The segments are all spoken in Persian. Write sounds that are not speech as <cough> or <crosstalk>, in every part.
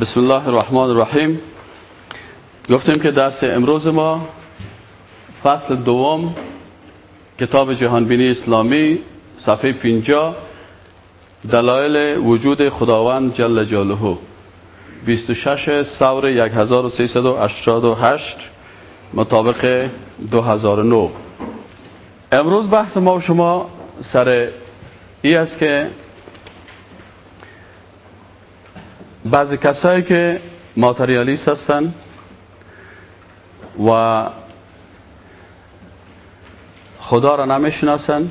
بسم الله الرحمن الرحیم. گفتیم که درس امروز ما فصل دوم کتاب جهانبینی اسلامی صفحه 50 دلایل وجود خداوند جل جلاله. 26 سور 1388 مطابق 2009 امروز بحث ما و شما سر ای است که بعضی کسایی که ماتریالیست هستن و خدا را نمی‌شناسن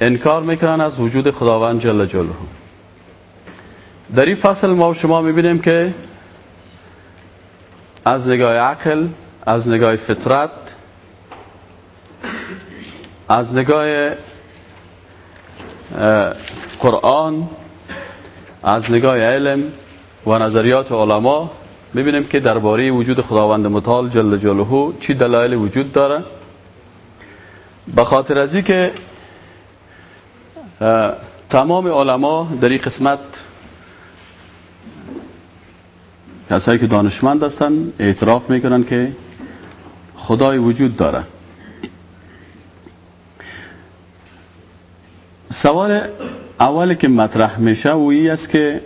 انکار می‌کنن از وجود خداوند جل جلاله. در این فصل ما شما می‌بینیم که از نگاه عقل از نگاه فطرت از نگاه قرآن از نگاه علم و نظریات علما می‌بینیم که درباره وجود خداوند متعال جل جلاله چی دلایل وجود داره. به خاطر ازی که تمام علما در این قسمت کسایی که دانشمند هستن اعتراف می‌کنن که خدای وجود داره. سوال اولی که مطرح میشه و ای است که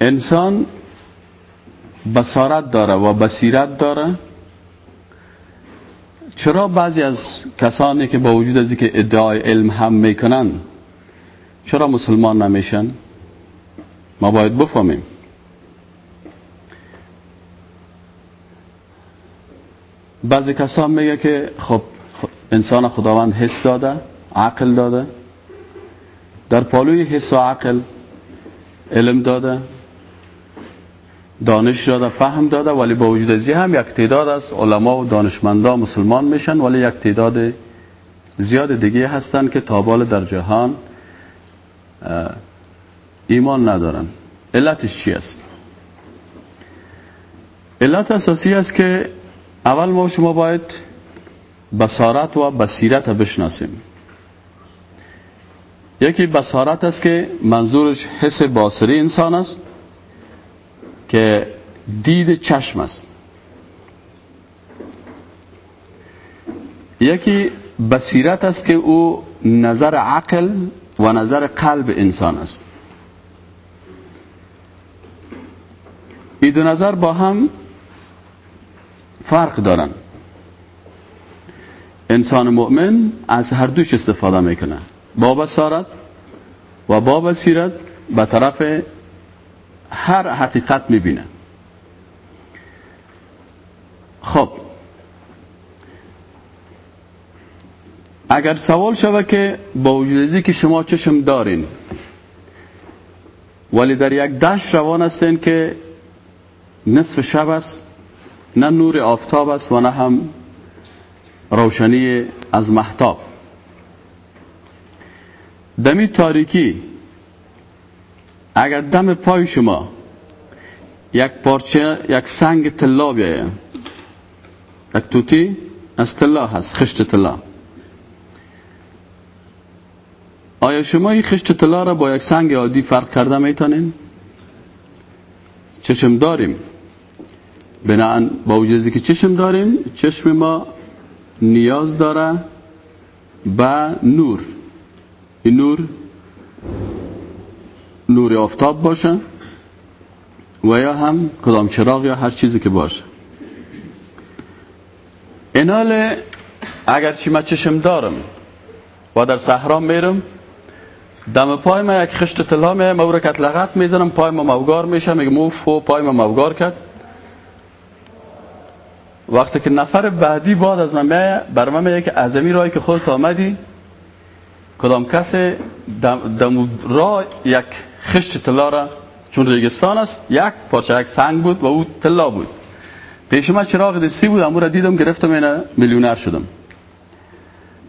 انسان بصارت داره و بصیرت داره. چرا بعضی از کسانی که با وجود از که ادعای علم هم می‌کنن چرا مسلمان نمیشن؟ ما باید بفهمیم. بعضی کسان میگه که خب انسان خداوند حس داده. عقل داده. در پالوی حس و عقل علم داده. دانش داده فهم داده ولی با وجود ازی هم یک تعداد از علما و دانشمندان مسلمان میشن ولی یک تعداد زیاد دیگه هستن که تابال در جهان ایمان ندارن. علتش چی است؟ علت اساسی است که اول ما شما باید بصارت و بصیرت بشناسیم. یکی بصارت است که منظورش حس باصری انسان است که دید چشم است. یکی بصیرت است که او نظر عقل و نظر قلب انسان است. این دو نظر با هم فرق دارن. انسان مؤمن از هر دوش استفاده می‌کنه با بصارت و با بصیرت به طرف هر حقیقت می‌بینه. خب. اگر سوال شود که با وجود که شما چشم دارین ولی در یک دشت روان هستین که نصف شب است نه نور آفتاب است و نه هم روشنی از محتاب. دمی تاریکی. اگر دم پای شما یک پارچه یک سنگ طلا بیایه یک توتی از طلا هست خشت طلا. آیا شما این خشت طلا را با یک سنگ عادی فرق کرده می‌تونین؟ چشم داریم. بناهن با وجودی که چشم داریم چشم ما نیاز داره به نور. این نور نور آفتاب باشه و یا هم کدام چراغ یا هر چیزی که باشه. اینال اگر چی من چشم دارم و در صحرا میرم دم پای ما یک خشت طلا می مورکت لغت می‌زنم پای ما موگار میشه میگم اوف پای ما موگار کرد. وقتی که نفر بعدی بعد از من میایه بر من میگه که اعظمی رای که خودت آمدی کدام کس دم, را یک خشت طلا را چون ریگستان است یک پارچه یک سنگ بود و او طلا بود. پیش من چراغ دستی بود امو را دیدم گرفتم اینه میلیونر شدم.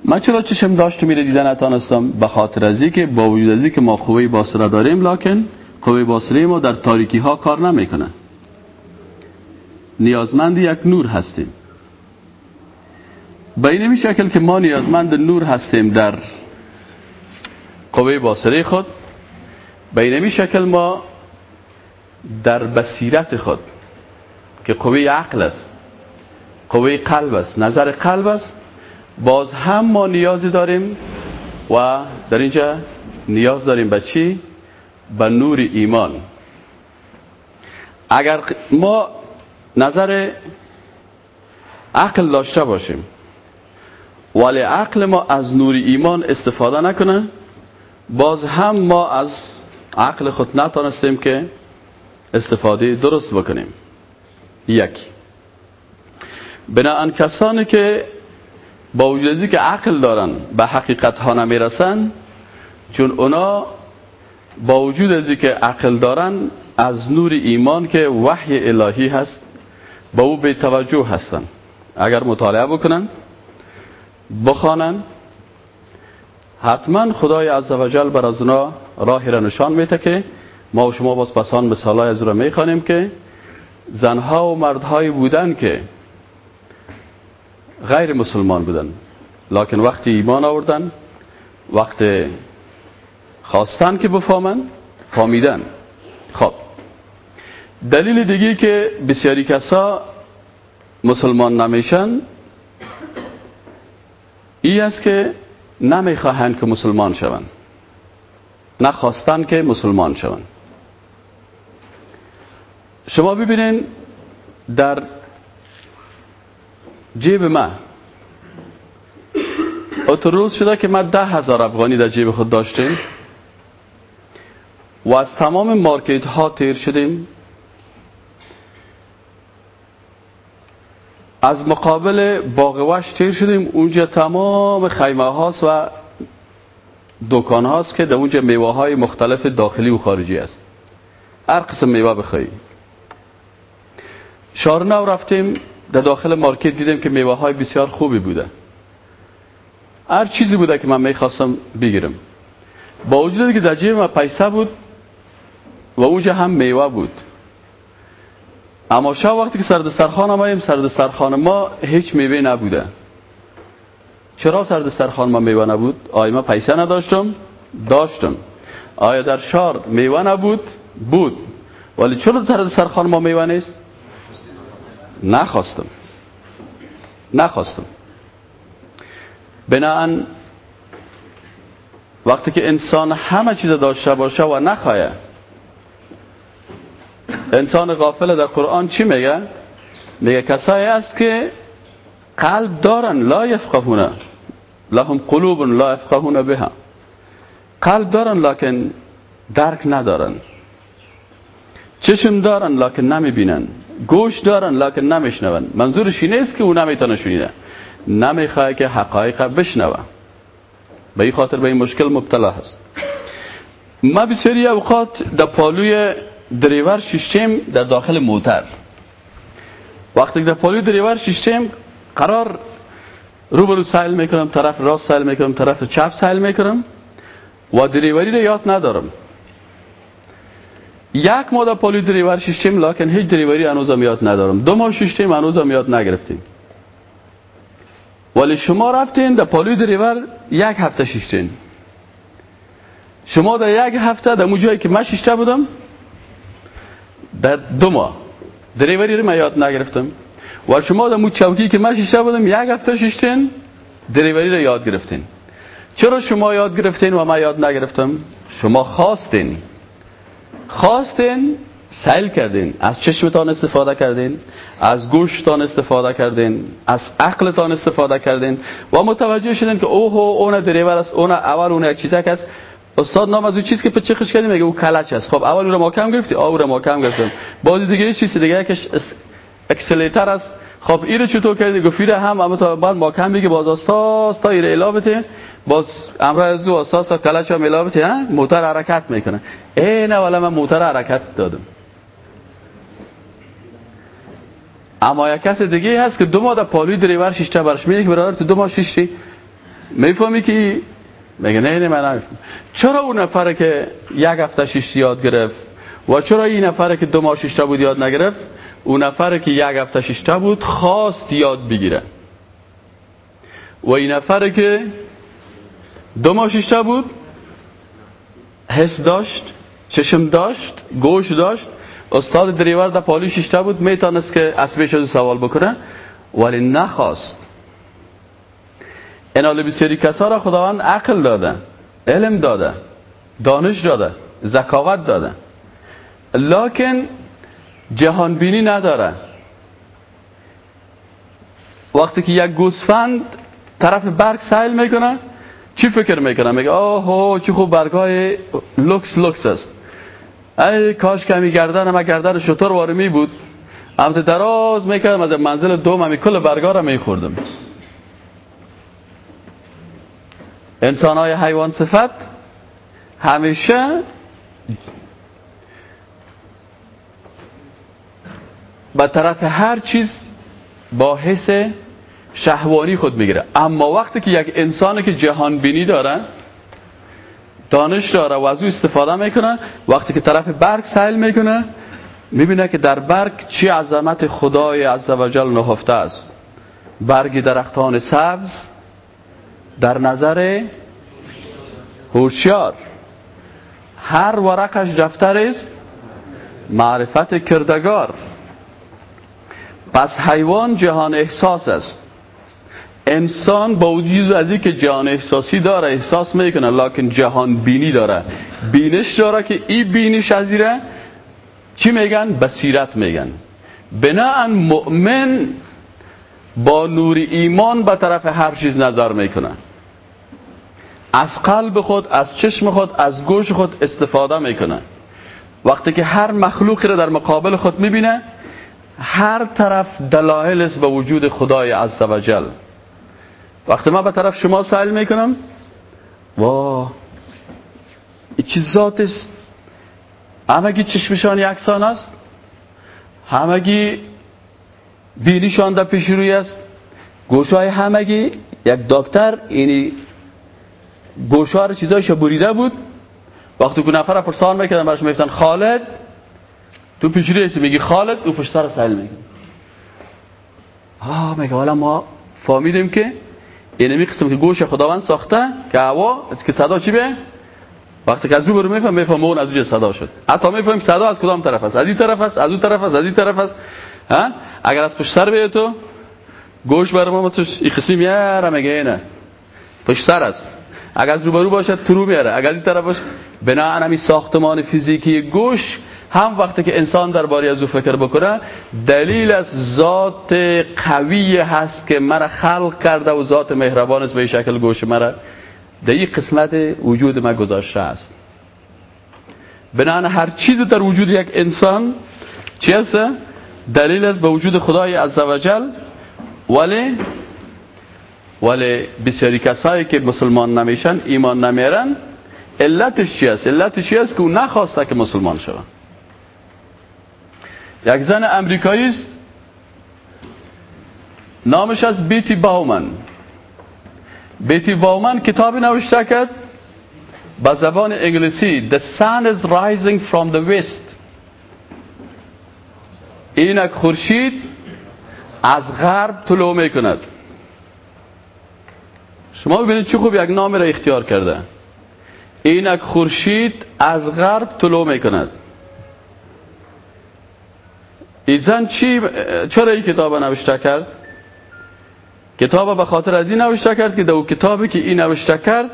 من چرا چشم داشت میره دیدن؟ نتانستم به خاطر ازی که با وجود ازی که ما قوه باصره داریم لکن قوه باصره ما در تاریکی ها کار نمی‌کنه. نیازمند یک نور هستیم. به این شکل که ما نیازمند نور هستیم در قوه باصره خود. به این شکل ما در بصیرت خود که قوی عقل است قوی قلب است نظر قلب است. باز هم ما نیازی داریم و در اینجا نیاز داریم به چی؟ به نور ایمان. اگر ما نظر عقل داشته باشیم ولی عقل ما از نور ایمان استفاده نکنه باز هم ما از عقل خود نتانستیم که استفاده درست بکنیم. یک. بناهن کسانی که با وجود که عقل دارن به حقیقت ها نمی‌رسن چون اونا با وجود از که عقل دارن از نور ایمان که وحی الهی هست با او به توجه هستن. اگر مطالعه بکنن بخوانن حتما خدای عزوجل بر از اونا راهی را نشان میده که ما و شما باز پسان مثالای از را می‌خوانیم که زنها و مردهایی بودن که غیر مسلمان بودن. لکن وقتی ایمان آوردن وقت خواستن که بفهمن فهمیدن. خب دلیل دیگه که بسیاری کسا مسلمان نمیشن ای است که نمی‌خواهند که مسلمان شوند. نخواستن که مسلمان شوند. شما ببینین در جیب من روز شده که من ده هزار افغانی در جیب خود داشتیم و از تمام مارکت ها تیر شدیم. از مقابل باغوش تیر شدیم. اونجا تمام خیمه هاست و دکان هاست که در اونجا میوه های مختلف داخلی و خارجی است هر قسم میوه بخوایی. شارنو رفتیم در داخل مارکت دیدیم که میوه های بسیار خوبی بوده. هر چیزی بوده که من می‌خواستم بگیرم. با وجود که در جیب من پیسه بود و اونجا هم میوه بود. اما شب وقتی که سرد سرخان آمدیم سرد سرخان ما هیچ میوه نبوده چرا سرد سرخان ما میوه نبود؟ آیا ما پیسه نداشتم؟ داشتم آیا در شار میوه نبود؟ بود ولی چرا سرد سرخان ما میوه نیست؟ نخواستم نخواستم بناهن وقتی که انسان همه چیز داشته باشه و نخواهد انسان غافل در قرآن چی میگه؟ میگه کسایی است که قلب دارن لا یفقهونه لهم قلوب لا یفقهون بها. قلب دارن لکن درک ندارن. چشم دارن لکن نمی‌بینن. گوش دارن لکن نمیشنون. منظورش اینه است که او نمی‌تونه شنیده. نمی‌خواه که حقایق بشنوه. به این خاطر به این مشکل مبتلا هست. ما بسیاری اوقات در پالوی دریور شیشتیم در داخل موتر. وقتی در پالوی دریور شیشتیم قرار روبرو سایل می‌کنم طرف راست سایل می‌کنم طرف چپ سایل می‌کنم و دریوری رو یاد ندارم. یک ماه در پالوی دریور شیشتیم لکن هیچ دریوری هنوزم یاد ندارم. دو ماه شیشتیم هنوزم یاد نگرفتیم. ولی شما رفتین در پالوی دریور یک هفته شیشتین شما در یک هفته در جایی که من شیشته بودم در دو ماه. دریوری رو من یاد نگرفتم. و شما در چوکی که من شیشته بودم یک هفته شیشتین دریوری رو یاد گرفتین. چرا شما یاد گرفتین و من یاد نگرفتم؟ شما خواستین. خواستین سیل کردین از چشمتان استفاده کردین از گوشتان استفاده کردین از عقلتان استفاده کردین. و متوجه شدین که اوه اون دریور است اون اول اون یک چیزک است استاد نام از اون چیز که پچخش کردیم میگه؟ او کلچ است. خب اول رو ما کم گرفتی آ کم گرفتم بازی دیگه چیز دیگه که اکسلیتر است. خب اینو چطور کردی؟ گفیره هم اما تا بعد ما کم بگه باز استاد تا ایره الابته باز امرای از دو استاد کلچ هم الابته ها؟ موتور حرکت می‌کنه. ای نه ولی من موتور حرکت دادم. اما یک کس دیگه هست که دو ماه در پالوی دریور شیشته برش میگه برادر تو دو ماه شیشتی می‌فهمی که میگه نه نه من چرا اون نفره که یک هفته شیشتی یاد گرفت و چرا این نفره که دو ماه شیشته بود یاد نگرفت؟ اون نفره که یک هفته شیشته بود خواست یاد بگیره. و این نفره که دو ماه شیشته بود حس داشت چشم داشت گوش داشت. استاد دریور در پالی ششته بود می‌تونست که اسبش از سوال بکنه ولی نخواست. اینال بسیاری کسا را خداوند عقل داده علم داده دانش داده ذکاوت داده. لکن جهانبینی نداره. وقتی که یک گوسفند طرف برگ سیل می‌کنه چی فکر می‌کنه؟ میگه آه چی خوب برگای لوکس لوکس است. ای کاش کمی گردن اما گردن شتر واری می بود. هم دراز می‌کردم از منزل دوم همی کل برگا را میخوردم. انسان های حیوان صفت همیشه به طرف هر چیز با حس شهوانی خود می‌گیره. اما وقتی که یک انسانی که جهان بینی داره دانش داره و از او استفاده می‌کنه وقتی که طرف برگ سیل می‌کنه می‌بینه که در برگ چی عظمت خدای عزوجل نهفته است. برگ درختان سبز در نظر هوشیار. هر ورقش دفتر است معرفت کردگار. پس حیوان جهان احساس است. انسان با وجود از که جهان احساسی داره احساس می‌کنه لکن جهان بینی داره. بینش داره که این بینش ازیره چی میگن؟ بصیرت میگن. بناهن مؤمن با نور ایمان به طرف هر چیز نظر می‌کنه از قلب خود از چشم خود از گوش خود استفاده می‌کنه وقتی که هر مخلوقی را در مقابل خود می‌بینه هر طرف دلایل است به وجود خدای عزوجل وقتی من به طرف شما سائل می‌کنم وا چیز ذات است. همگی چشمشان یکسان است. همگی بینیشان در پیش روی است. گوشای همگی یک دکتر اینی گوشا رو چیزایش بریده بود. وقتی که نفر پرسان می‌کردن برش میفتن خالد تو پیش روی میگی خالد؟ او پشت سر سائل میگی آه میگه حالا ما فهمیدیم که اینمی قسم که گوش خداوند ساخته که هوا که صدا چی به وقتی که از رو برو میفهم میفهم اون از اونجا صدا شد. حتی می‌فهمیم صدا از کدام طرف است؟ از این طرف است از اون طرف است از این طرف است. اگر از پشت سر بیه تو گوش برای ما توش این قسمی میاره میگه اینه؟ پشت سر است. اگر از روبرو باشد ترو میاره. اگر این طرف باشه بنا همین ساختمان فیزیکی گوش هم وقتی که انسان درباره از او فکر بکنه دلیل از ذات قوی هست که مرا خلق کرده و ذات مهربان است به شکل گوش مرا. در این قسمت وجود ما گذاشته است. بنان هر چیز در وجود یک انسان چی؟ دلیل است به وجود خدای عزوجل. ولی ولی بسیاری کسایی که مسلمان نمیشن ایمان نمیرن علتش چی است؟ علتش چی است که او نخواسته که مسلمان شوند. یک زن امریکایی است. نامش از بیتی باومن. بیتی باومن کتابی نوشته کرد با زبان انگلیسی The sun is rising from the west. اینک خورشید از غرب طلوع می کند شما ببینید چه خوب یک نامی را اختیار کرده. اینک خورشید از غرب طلوع می کند ایزن چی چرا این کتاب نوشته کرد؟ کتاب به خاطر از این نوشته کرد که دو کتابی که این نوشته کرد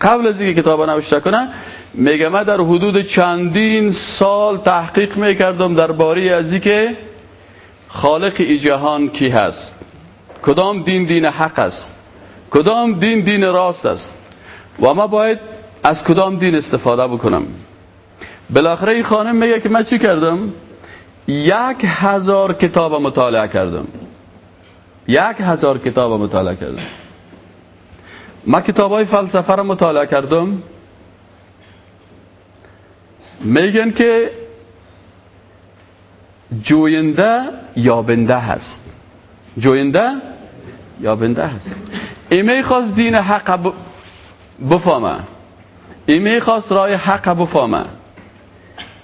قبل از اینکه کتاب نوشته کنه میگه من در حدود چندین سال تحقیق می‌کردم درباره از اینکه خالق ای جهان کی هست. کدام دین دین حق است؟ کدام دین دین راست است؟ و ما باید از کدام دین استفاده بکنم؟ بالاخره این خانم میگه که من چی کردم؟ یک هزار کتاب مطالعه کردم. یک هزار کتاب مطالعه کردم. ما کتاب های فلسفه رو مطالعه کردم. میگن که جوینده یابنده هست. جوینده یابنده هست. ایمی خواست دین حق بفهمه. ایمی خواست رای حق بفهمه.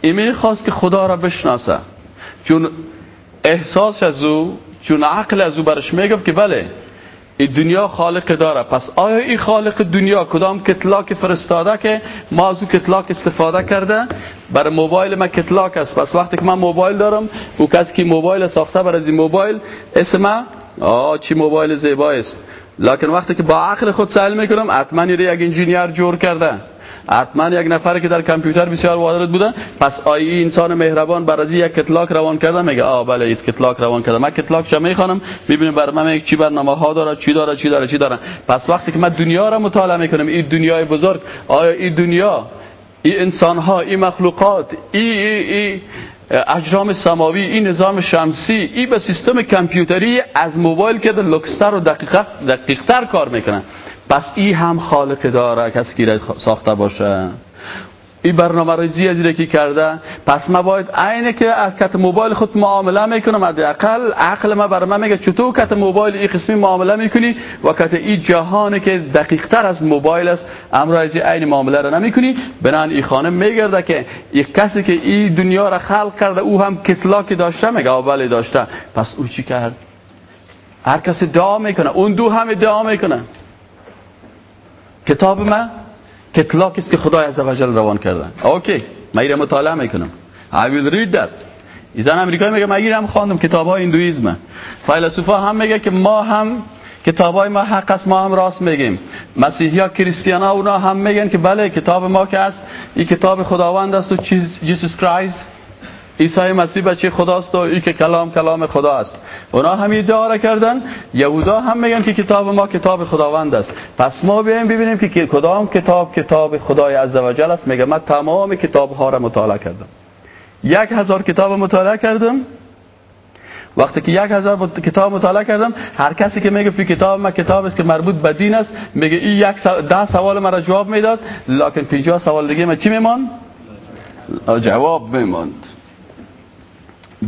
ایمی خواست که خدا را بشناسه. چون احساس از او چون عقل از او برش می‌گفت که بله این دنیا خالق داره پس آیا این خالق دنیا کدام کتلاک فرستاده که ما از او کتلاک استفاده کرده؟ بر موبایل من کتلاک است پس وقتی که من موبایل دارم او کسی که موبایل ساخته بر از این موبایل اسم آه چی موبایل زیبا است. لکن وقتی که با عقل خود سهل می‌کنم حتما یک انجینیر جور کرده. حتما یک نفر که در کامپیوتر بسیار وارد بوده پس آیی انسان مهربان بر از یک کتلاک روان کرده میگه آ بله این کتلاک روان کرده. من کتلاک چه می‌خوانم؟ می‌بینیم بر من چی برنامه ها داره چی داره چی داره چی داره. پس وقتی که من دنیا را مطالعه می‌کنم این دنیای بزرگ آیا این دنیا این انسان ها این مخلوقات این ای, ای اجرام سماوی این نظام شمسی این به سیستم کامپیوتری از موبایل که لکستر و دقیق دقیقتر کار می‌کنه پس ای هم خالق داره کسی که ساخته باشه. این برنامه ریزی از که کرده. پس ما باید عینه که از کت موبایل خود معامله می‌کنم. حداقل عقل ما بر من میگه چطور کت موبایل این قسمی معامله می‌کنی؟ و کت این جهانی که دقیق تر از موبایل است امروزی عین معامله را نمی‌کنی. بنان این خانم میگرده که یک کسی که این دنیا را خلق کرده او هم catalog ی داشته. میگه بله داشته. پس او چی کرد؟ هر کسی دعا می‌کنه. هندو هم دعا می‌کنه. کتاب ما catalog است که خدای عزوجل روان کردن OK من ایره مطالعه می‌کنم. I will read that. ای زن امریکایی میگه من ایرم خواندم کتاب های Hinduism. فیلسوفا هم میگه که ما هم کتاب های ما حق است ما هم راست میگیم. مسیحی ها کریستیان ها اونا هم میگن که بله کتاب ما که است این کتاب خداوند است و جیسوس کرایست عیسی مسیح بچه خداست و ای که کلام کلام خدا است. اونا هم ادعا کردن. یهودا هم میگن که کتاب ما کتاب خداوند است. پس ما بیایم ببینیم که کدام کتاب کتاب خدای عزوجل است. میگه من تمام کتاب ها را مطالعه کردم. یک هزار کتاب مطالعه کردم. وقتی که یک هزار کتاب مطالعه کردم هر کسی که میگه فی کتاب ما کتاب است که مربوط به دین است میگه این یک ده سوال مرا جواب می‌داد لکن 50 سوال دیگه ما چی میمان جواب میماند.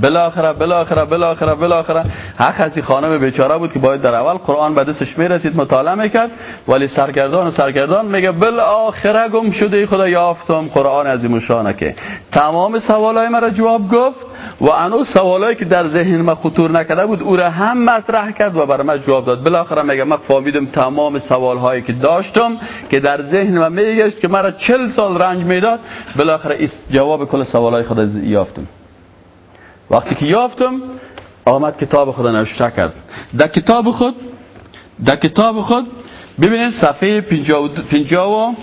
بالاخره بالاخره بالاخره بالاخره. حق از خانم بیچاره بود که باید در اول قرآن به دستش می‌رسید مطالعه می‌کرد ولی سرگردان و سرگردان میگه بالاخره گم شده خدا یافتم قرآن عظیم شانه که. تمام سوالای مرا جواب گفت و انو سوالایی که در ذهن ما خطور نکرده بود او را هم مطرح کرد و برای من جواب داد. بالاخره میگه من فهمیدم تمام سوالهایی که داشتم که در ذهن من میگشت که مرا چل سال رنج می‌داد بالاخره جواب کل سوالای خدا یافتم. وقتی که یافتم آمد کتاب خود نوشته کرد. در کتاب خود در کتاب خود ببینید صفحه 50 و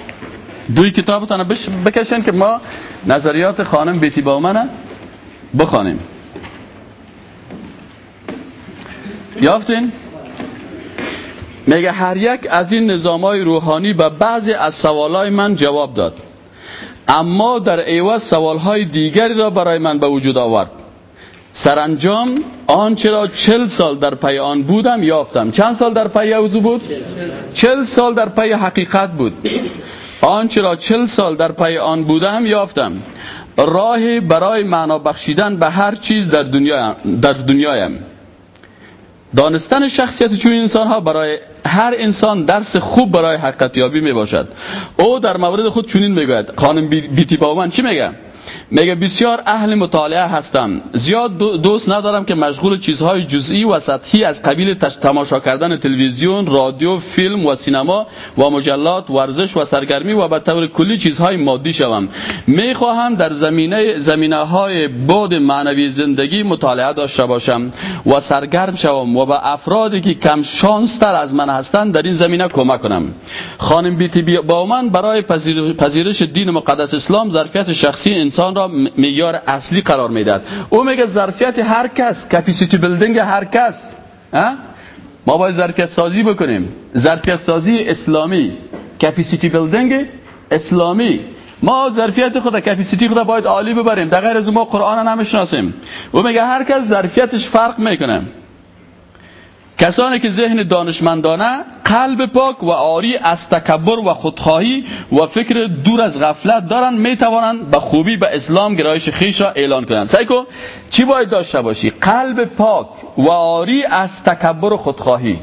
دوی کتابتان بکشن که ما نظریات خانم بیتی با منه بخوانیم. یافتین؟ میگه هر یک از این نظام های روحانی به بعضی از سوالای من جواب داد. اما در عوض سوال های دیگری را برای من به وجود آورد. سرانجام آنچه را چل سال در پی آن بودم یافتم. چند سال در پی ازو بود؟ چل سال در پی حقیقت بود. آنچه را چل سال در پی آن بودم یافتم. راهی برای معنا بخشیدن به هر چیز در دنیا در دنیایم. دانستن شخصیت چون انسان ها برای هر انسان درس خوب برای حقیقت یابی می باشد او در مورد خود چنین می‌گوید. خانم بیتی با من چی میگه؟ میگه بسیار اهل مطالعه هستم زیاد دوست ندارم که مشغول چیزهای جزئی و سطحی از قبیل تماشا کردن تلویزیون، رادیو، فیلم و سینما و مجلات، ورزش و سرگرمی و به طور کلی چیزهای مادی شوم. می‌خواهم در زمینه زمینه های بعد معنوی زندگی مطالعه داشته باشم و سرگرم شوم و به افرادی که کم شانس تر از من هستند در این زمینه کمک کنم. خانم بیتی با من برای پذیرش دین مقدس اسلام ظرفیت شخصی انسان را معیار اصلی قرار می‌داد او میگه ظرفیت هر کس capacity building هر کس ما باید ظرفیت سازی بکنیم. ظرفیت سازی اسلامی. capacity building اسلامی. ما ظرفیت خود capacity خود باید عالی ببریم. در غیر از ما قرآن نمی‌شناسیم. او میگه هر کس ظرفیتش فرق می‌کنه. کسانی که ذهن دانشمندانه قلب پاک و عاری از تکبر و خودخواهی و فکر دور از غفلت دارن می توانند به خوبی به اسلام گرایش خویش را اعلان کنند سعی کن چی باید داشته باشی؟ قلب پاک و عاری از تکبر و خودخواهی.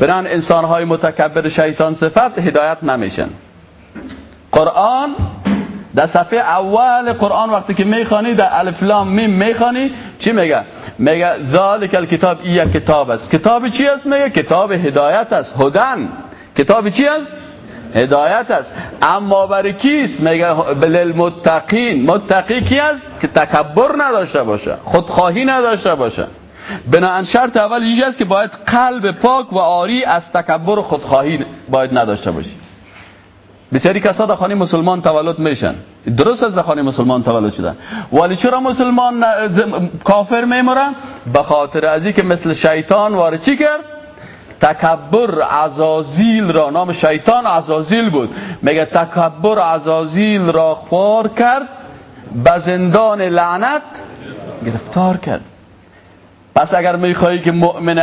برن انسان های متکبر شیطان صفت هدایت نمیشن. قرآن در صفحه اول قرآن وقتی که می‌خوانی در الف لام میم می‌خوانی چی میگه؟ میگه ذالک الکتاب ای کتاب است. کتاب چی است؟ میگه کتاب هدایت است. هدن. کتاب چی است؟ هدایت است. اما برای کیست میگه للمتقین. متقی کی است؟ که تکبر نداشته باشه. خودخواهی نداشته باشه. بناهن شرط اول اینجا است که باید قلب پاک و آری از تکبر و خودخواهی باید نداشته باشی. بسیاری کسا در خانه مسلمان تولد میشن. درست از در خانه مسلمان تولد شدن. ولی چرا مسلمان کافر میمورن به خاطر ازی که مثل شیطان وارد چی کرد؟ تکبر عزازیل را نام شیطان عزازیل بود. میگه تکبر عزازیل را خوار کرد به زندان لعنت گرفتار کرد. پس اگر میخوایی که مؤمن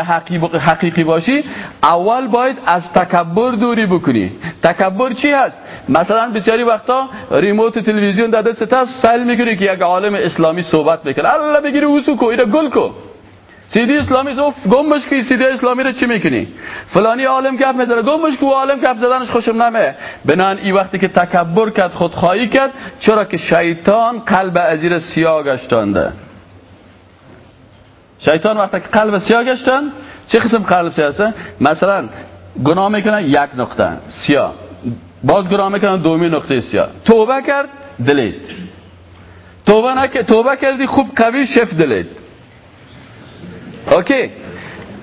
حقیقی باشی اول باید از تکبر دوری بکنی. تکبر چی هست؟ مثلا بسیاری وقتا ریموت تلویزیون در دست هست سل می‌کنی که یک عالم اسلامی صحبت بکنه الله بگیری اوسو کو اینا گل کو سیدی اسلامی زو گمش کی سیدی اسلامی رو چی می‌کنی؟ فلانی عالم گپ می‌زنه گمش کو عالم گپ زدنش خوشم نمه. بنان این وقتی که تکبر کرد خودخواهی کرد چرا که شیطان قلب ازیر سیاه گشتانده. شیطان وقتی که قلب سیاه گشتن چه قسم قلب سیاه مثلا گناه می‌کنه یک نقطه سیاه. باز گناه می‌کنه دومی نقطه سیاه. توبه کرد دلید. توبه نکرد توبه کردی خوب قوی شف دلید. اوکی.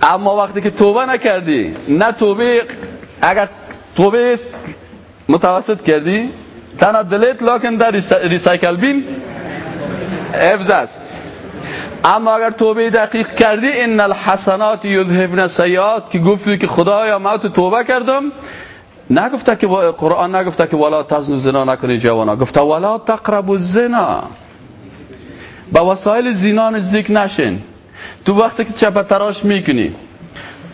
اما وقتی که توبه نکردی نه توبه اگر توبه متوسط کردی تنها دلیت لکن در ریسایکل بین است. اما اگر توبه دقیق کردی ان الحسنات یذهبن سیئات که گفتی که خدایا ما تو توبه کردم نگفته که قرآن نگفته که ولا تزن زنا نکنی جوانا. گفته ولا تقربوا الزنا با وسایل زنا نزدیک نشین. تو وقتی که چپه تراش می‌کنی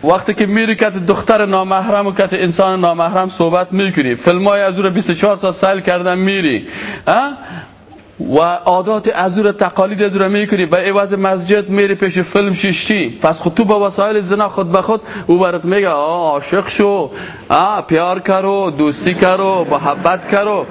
وقتی که میری که دختر نامحرم و که انسان نامحرم صحبت می‌کنی. فیلم های از او 24 سال سایل کردن میری. و عادات از رو تقالید از رو می‌کنی. به عوض مسجد میری پیش فیلم شیشتی. پس خود تو با وسایل زنا خود به خود او برات میگه عاشق شو. پیار کرو دوستی کرو محبت کرو.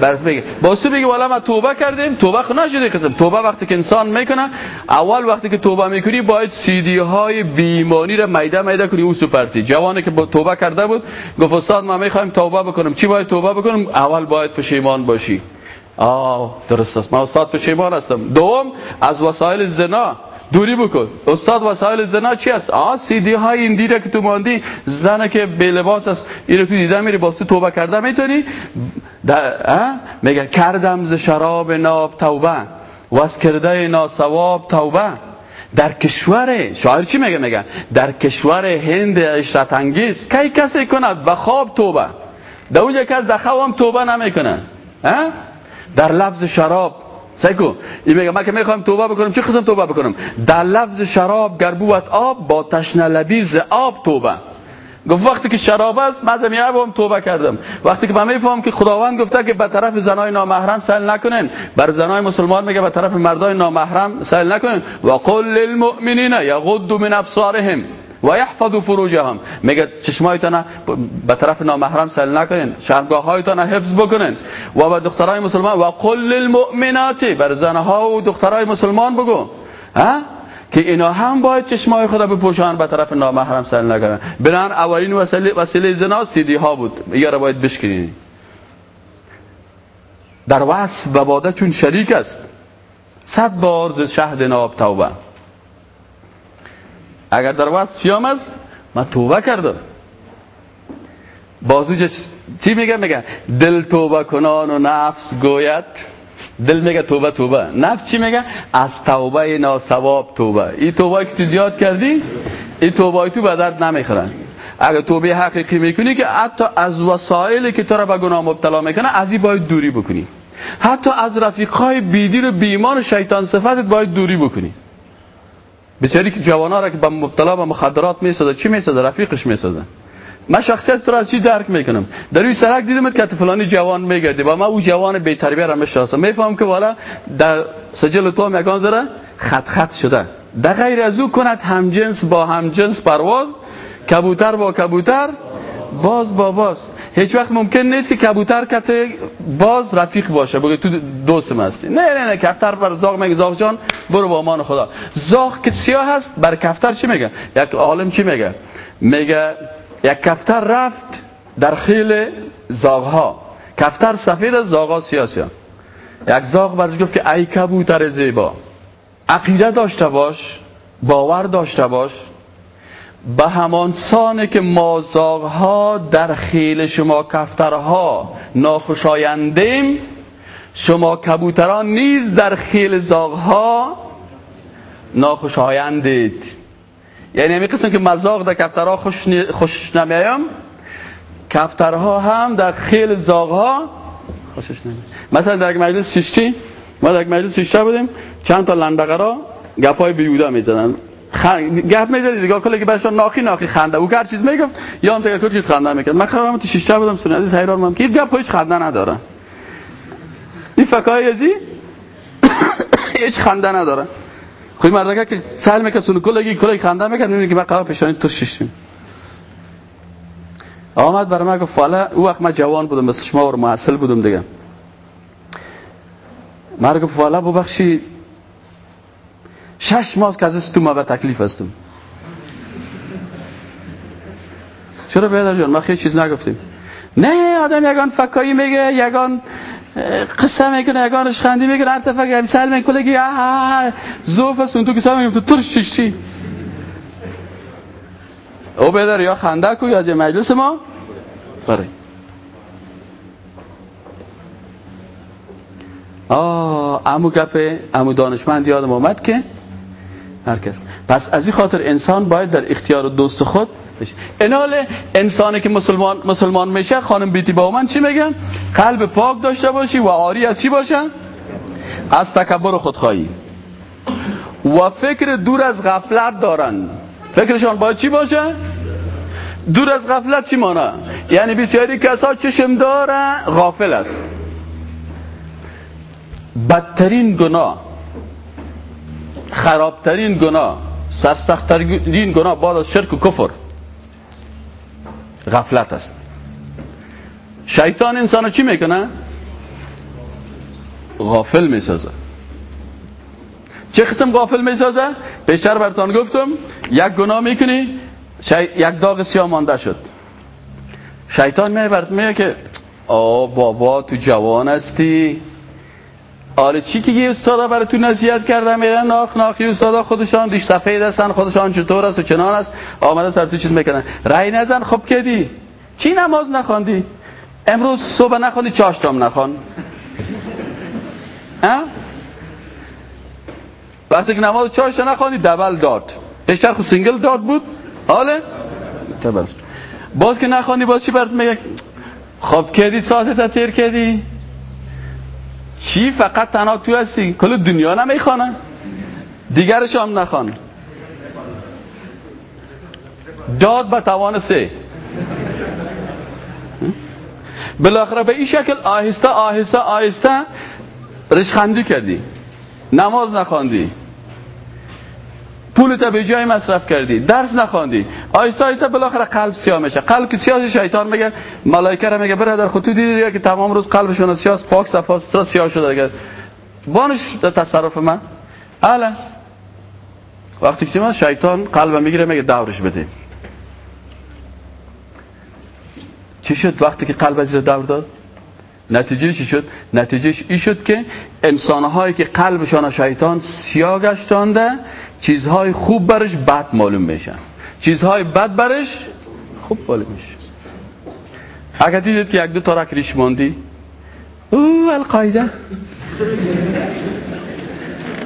برات میگه. با تو بگی والا ما توبه کردیم. توبه خود نشده قسم. توبه وقتی که انسان می‌کنه اول وقتی که توبه می‌کنی باید سیدی های بیمانی رو میده میده کنی. او سپرتی. جوانی که توبه کرده بود گفت استاد ما می‌خوایم توبه بکنم. چی باید توبه بکنم؟ اول باید پشیمان باشی. آه درست است. من استاد پشیمان هستم. دوم از وسایل زنا. دوری بکن. استاد وسایل زنا چی است آه سی دی های این دیره که تو ماندی زنه که به لباس است اینو تو دیده میری باز تو توبه کرده می‌تونی؟ میگه کردم ز شراب ناب توبه. از کرده ناسواب توبه. در کشور شاعر چی میگه؟ میگه در کشور هند اشرت انگیز کی کسی کند به خواب توبه؟ در اونجا کس در خواب توبه نمی‌کنه. در لفظ شراب سیکو این میگه من که می‌خوام توبه بکنم چه قسم توبه بکنم؟ در لفظ شراب گربوت آب با تشنه لبی ز آب توبه. گفت وقتی که شراب است من هم توبه کردم. وقتی که من میفهم که خداوند گفته که به طرف زنای نامحرم سل نکنین بر زنای مسلمان میگه به طرف مردای نامحرم سل نکنین و قل للمؤمنین یغضوا من ابصارهم. و یحفظ فروجهم. میگه چشمایتان به طرف نامحرم سل نکنین. شرمگاه هایتان حفظ بکنین. و به دخترای مسلمان و قل للمؤمنات. بر زنها و دخترای مسلمان بگو. ها؟ که اینا هم باید چشمای خدا بپوشان به طرف نامحرم سل نکنن. بنان اولین وسیله, وسیله زنا سیدی ها بود. یا را باید بشکنین. در وصف و چون شریک است. صد بار ز شهد ناب توبه. اگر در وصف شیام است من توبه کردم. بازو چی میگه؟ میگه دل توبه کنان و نفس گوید. دل میگه توبه توبه. نفس چی میگه؟ از توبه ناسواب توبه. این توبه که تو زیاد کردی این توبه تو به درد نمی‌خورن. اگر توبه حقیقی می‌کنی که حتی از وسایلی که تو را به گناه مبتلا می‌کنه از این باید دوری بکنی. حتی از رفیقای بیدیر و بیمان و شیطان صفتت باید دوری بکنی. بسیاری که جوانا را که به مبتلا به مخدرات می‌سازه چی می‌سازه؟ رفیقش می‌سازه. من شخصیت را از چی درک می‌کنم؟ در این سرک دیدم که فلانی جوان میگردی و من او جوان بی تربیه را می‌شناسم. میفهم که والا در سجل تو هم یکان زره خط خط شده. در غیر از او کند هم جنس با هم جنس پرواز. کبوتر با کبوتر باز با باز. هیچ وقت ممکن نیست که کبوتر کت باز رفیق باشه. بگه تو دوست هستی. نه نه نه کفتر بر زاغ میگه. زاغ جان برو با امان خدا. زاغ که سیاه هست بر کفتر چی میگه؟ یک عالم چی میگه؟ میگه یک کفتر رفت در خیل زاغها. کفتر سفید از زاغها سیاه. یک زاغ برش گفت که ای کبوتر زیبا عقیده داشته باش باور داشته باش. به همان سانه که مازاغها در خیل شما کفترها ناخوشایندیم شما کبوتران نیز در خیل زاغها ناخوشایندید. یعنی همین قسم که مزاق در کفترها خوش, خوش نمیم کفترها هم در خیل زاغها خوشش نمیم مثلا در مجلس شیشتی ما در مجلس شیشته بودیم چند تا لندقرا گپای بیودا می‌زدن. گپ می‌زدی دیگه کلی که بچا ناخی ناخی خنده او هر چیز می‌گفت یا هم تکر که خنده می‌کرد. من خبرم تو شیشته بودم سنت حیران مم که گپ هیچ خنده نداره این فکای ازی <coughs> هیچ خنده نداره خوی مردکه که سهل می‌کرد سونو کلگی کلی خنده می‌کرد می‌بینی که من قبل پیشانی تو شیشتیم آمد برای من گفت فالا او وقت من جوان بودم مثل شما و محصل بودم دیگه. مرگ والا ببخشید. شش ماه که از تو ما به تکلیف هستم. چرا بیادر جان؟ ما خیلی چیز نگفتیم. نه آدم یگان فکایی میگه یگان قصه می‌کنه یگانش خندی می‌کنه هر تفکر همین سلم کلگی زوف است. تو که سلم تو ترش چی؟ او بیادر یا خنده کو یا مجلس ما؟ برای آه امو گپ امو دانشمند یادم آمد که هرکس پس از این خاطر انسان باید در اختیار دوست خود بشه. انال انسانی که مسلمان مسلمان میشه خانم بیتی با من چی میگن؟ قلب پاک داشته باشی و آری از چی باشن از تکبر و خودخواهی. و فکر دور از غفلت دارن. فکرشان باید چی باشه؟ دور از غفلت چی مانه یعنی بسیاری کسا چشم داره غافل است. بدترین گناه خرابترین گناه سرسختترین گناه بعد از شرک و کفر غفلت است شیطان انسان چی می‌کنه؟ غافل می‌سازه چه قسم غافل می‌سازه؟ بیشتر برتان گفتم یک گناه می‌کنی یک داغ سیاه مانده شد شیطان می‌برد میگه که آه بابا تو جوان هستی آره چی که یه استادا برای تو نصیحت کردم؟ میرن ناخ ناخی استادا خودشان ریش سفید هستن خودشان چطور است و چنان است. آمده سر تو چیز می‌کنن. رای نزن. خب کدی چی نماز نخواندی امروز صبح نخواندی چاشتام نخوان. وقتی که نماز چاشتا نخواندی double داد. بیشتر خود single داد بود. حاله؟ باز که نخواندی باز چی برات میگه؟ خب کدی ساعت تیر کدی چی فقط تنها تو هستی؟ کل دنیا نمی‌خوانن دیگرش هم نخوان. داد به توان سه. بالاخره به این شکل آهسته آهسته آهسته رشخندی کردی. نماز نخواندی. پولت به جای مصرف کردی. درس نخواندی. آیسته آیسته بالاخره قلب سیاه میشه. قلب که سیاه شیطان میگه ملائکه را میگه برادر خود تو دیدی که تمام روز قلبشون سیاه پاک صفا سیاه شده دیگه. بانش تصرف من. اله. وقتی که من شیطان قلب می‌گیره میگه دورش بده. چی شد وقتی که قلب از دور داد؟ نتیجه چی شد؟ نتیجهش این شد که انسانهایی که قلبشان شیطان سیاه گشتانده چیزهای خوب برش بد معلوم میشن. چیزهای بد برش خوب معلوم میشه. اگر دیدید که یک دو تا رک ریش ماندی او القایده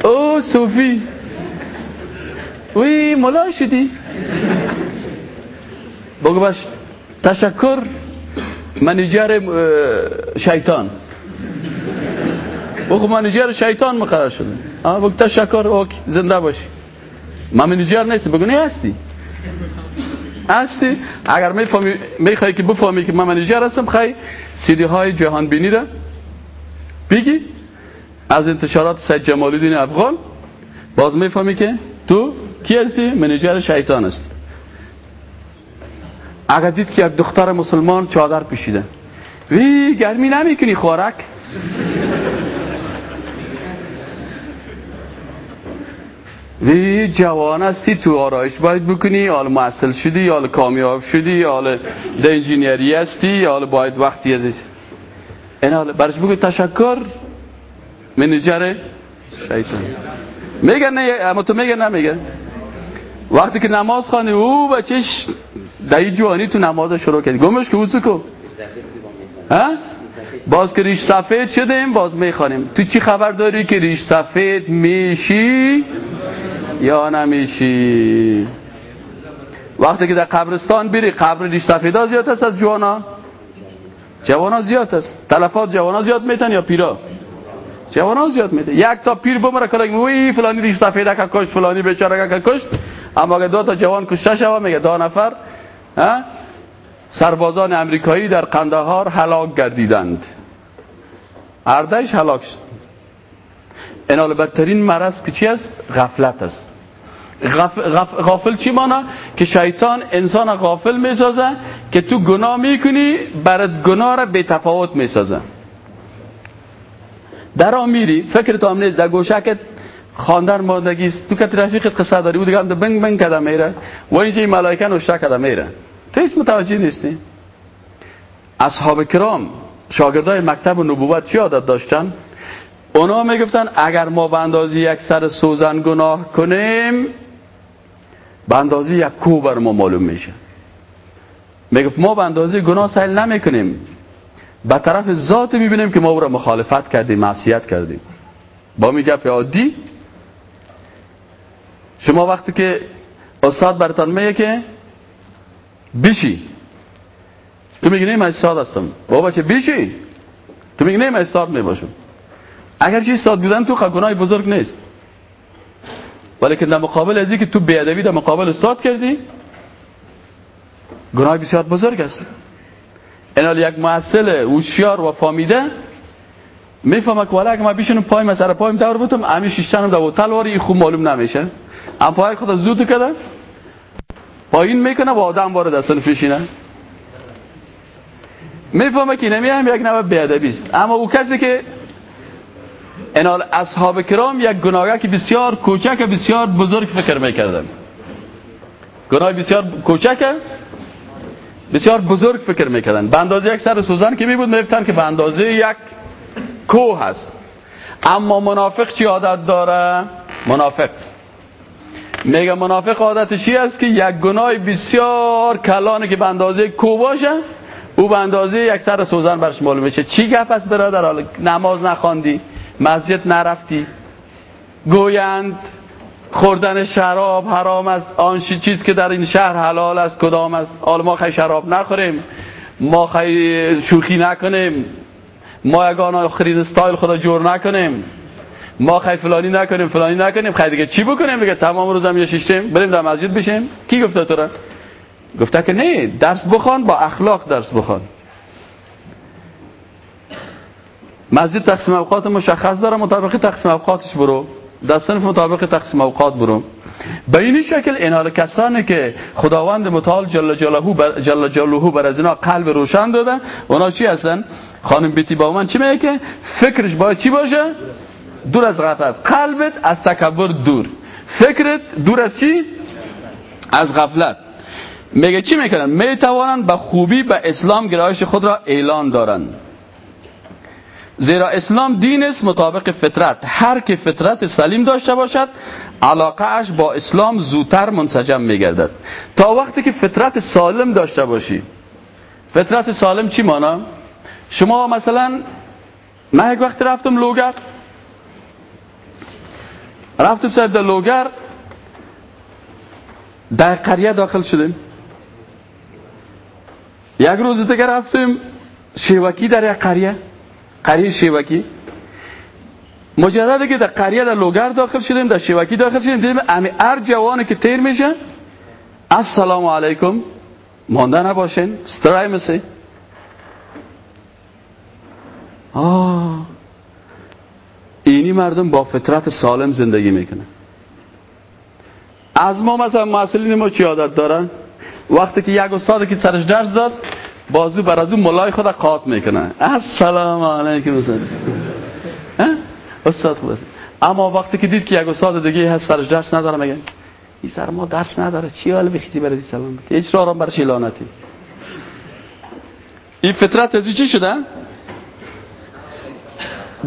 او صوفی. وی ملا شدی. بگو باش تشکر منیجر شیطان. بگو منیجر شیطان مقرر شده. بگو تشکر اوکی زنده باشی. من منیجر نیستی بگو نه هستی. هستی؟ اگر می‌فهمی می‌خوای که بفهمی که من منیجر هستم خواهی سیدی های جهان بینی را بگی. از انتشارات سید جمال الدین افغان. باز می‌فهمی که تو کی هستی؟ منیجر شیطان است اگر دید که یک دختر مسلمان چادر پوشیده وی گرمی نمی‌کنی خورک وی جوان هستی تو آرایش باید بکنی. حال محصل شدی حال کامیاب شدی حال ده انجینیری هستی حال باید وقتی ازش این حال برش بگو تشکر. منیجر شیطان. میگه نه اما تو میگه نمیگه وقتی که نماز خانی او بچش دهی جوانی تو نماز شروع کردی. گمش که اوزو کو. ها؟ باز که ریش سفید شدیم باز می‌خوانیم. تو چی خبر داری که ریش سفید میشی؟ یا نمیشی؟ وقتی که در قبرستان بری قبر ریش سفید ها زیاد است از جوانا. جوانا زیاد است. تلفات جوانا زیاد میتن یا پیرا؟ جوانا زیاد میتن یک تا پیر بمره که وی فلانی ریش سفید که کش فلانی بیچاره که کش اما اگه دو تا جوان کشته شوه میگه دو نفر سربازان امریکایی در قندهار هلاک گردیدند. اردش هلاک شد. اینال بدترین مرض که چی است؟ غفلت است. غافل چی مانا؟ که شیطان انسان غافل می‌سازه که تو گناه می‌کنی برات گناه را به تفاوت می‌سازه. در میری فکر تو هم نیست در گوشکت خواندن ماندگی تو که رفیقت قصه داری بود دیگه هم بنگ بنگ کده میره. و اینجا ملائکه نوشته کده میره. تو هیچ متوجه نیستی. اصحاب کرام شاگردای مکتب و نبوت چی عادت داشتن؟ اونا می‌گفتن اگر ما به یک سر سوزن گناه کنیم به یک کو بر ما معلوم میشه. می‌گفت ما به گناه سیل نمی‌کنیم. به طرف ذات می‌بینیم که ما او را مخالفت کردیم معصیت کردیم. با میگه عادی شما وقتی که استاد برتان میگه که بیشی. تو میگی نه من استاد هستم. بابا چه بیشی؟ تو میگی نه من استاد می‌باشم. اگر چی استاد بودن تو گناه بزرگ نیست. ولی که در مقابل ازی که تو بیادبی در مقابل استاد کردی گناه بسیار بزرگ است. اینال یک محصل هوشیار و فامیده می‌فهمه که ما بیشون پای سر پایم دور بودم امی شیشتنم در هتل واری خوب معلوم نمیشه. اما پای خود زود کده پایین می‌کنه و آدم وارد اصل فیشینه می‌فهمه که نمی هم یک نوع بیادبی است. اما او کسی که انال اصحاب کرام یک گناهه که بسیار کوچک بسیار بزرگ فکر می‌کردن گناه بسیار کوچک بسیار بزرگ فکر می‌کردن به اندازه یک سر سوزن که میبود میفتن که به اندازه یک کوه هست اما منافق چی عادت داره منافق میگه منافق عادتش است که یک گناه بسیار کلانه که به اندازه کو باشه او به اندازه یک سر سوزن برش معلوم میشه چی گپ است برادر حالا نماز نخواندی مسجد نرفتی. گویند خوردن شراب حرام است. آن چیز که در این شهر حلال است کدام است؟ حالا ما خیلی شراب نخوریم. ما خیلی شوخی نکنیم. ما یگان آخرین استایل خدا جور نکنیم. ما خیلی فلانی نکنیم فلانی نکنیم. خیلی دیگه چی بکنیم دیگه؟ تمام روز هم شیشتیم بریم در مسجد بشیم. کی گفته تو را؟ گفته که نه درس بخوان با اخلاق درس بخوان. مسجد تقسیم اوقات مشخص داره مطابق تقسیم اوقاتش برو. در مطابق تقسیم اوقات برو. به این شکل کسانی که خداوند متعال جل جلاله بر, جل جلاله بر از اینا قلب روشن داده اونا چی هستن؟ خانم بیتی با من چی میگه که فکرش باید چی باشه؟ دور از غفلت. قلبت از تکبر دور. فکرت دور از چی؟ از غفلت. میگه چی می‌کنن؟ می‌توانند به خوبی به اسلام گرایش خود را اعلان دارند زیرا اسلام دین است مطابق فطرت. هر که فطرت سلیم داشته باشد علاقه اش با اسلام زودتر منسجم میگردد. تا وقتی که فطرت سالم داشته باشی. فطرت سالم چی مانا؟ شما مثلا من یک وقت رفتم لوگر. رفتم سر در لوگر. در قریه داخل شدیم یک روز دیگه رفتیم شیوکی در یک قریه. قریه شیوکی. مجرده که در قریه در لوگر داخل شدیم در شیوکی داخل شدیم دیدیم امی هر جوانی که تیر میشه السلام علیکم. مانده نباشین سترای مسی آه. اینی مردم با فطرت سالم زندگی می‌کنن. از ما مثلا معسلین ما چی عادت دارن؟ وقتی که یک استاد که سرش درس داد بازو بر از اون ملای خود قاط می‌کنه. السلام علیکم استاد. استاد خوب است. اما وقتی که دید که یک استاد دیگه هست سرش درس نداره میگه این سر ما درس نداره چی حال بخیزی برای سلام هیچ راه برش لعنتی. این فطرت از چی شده؟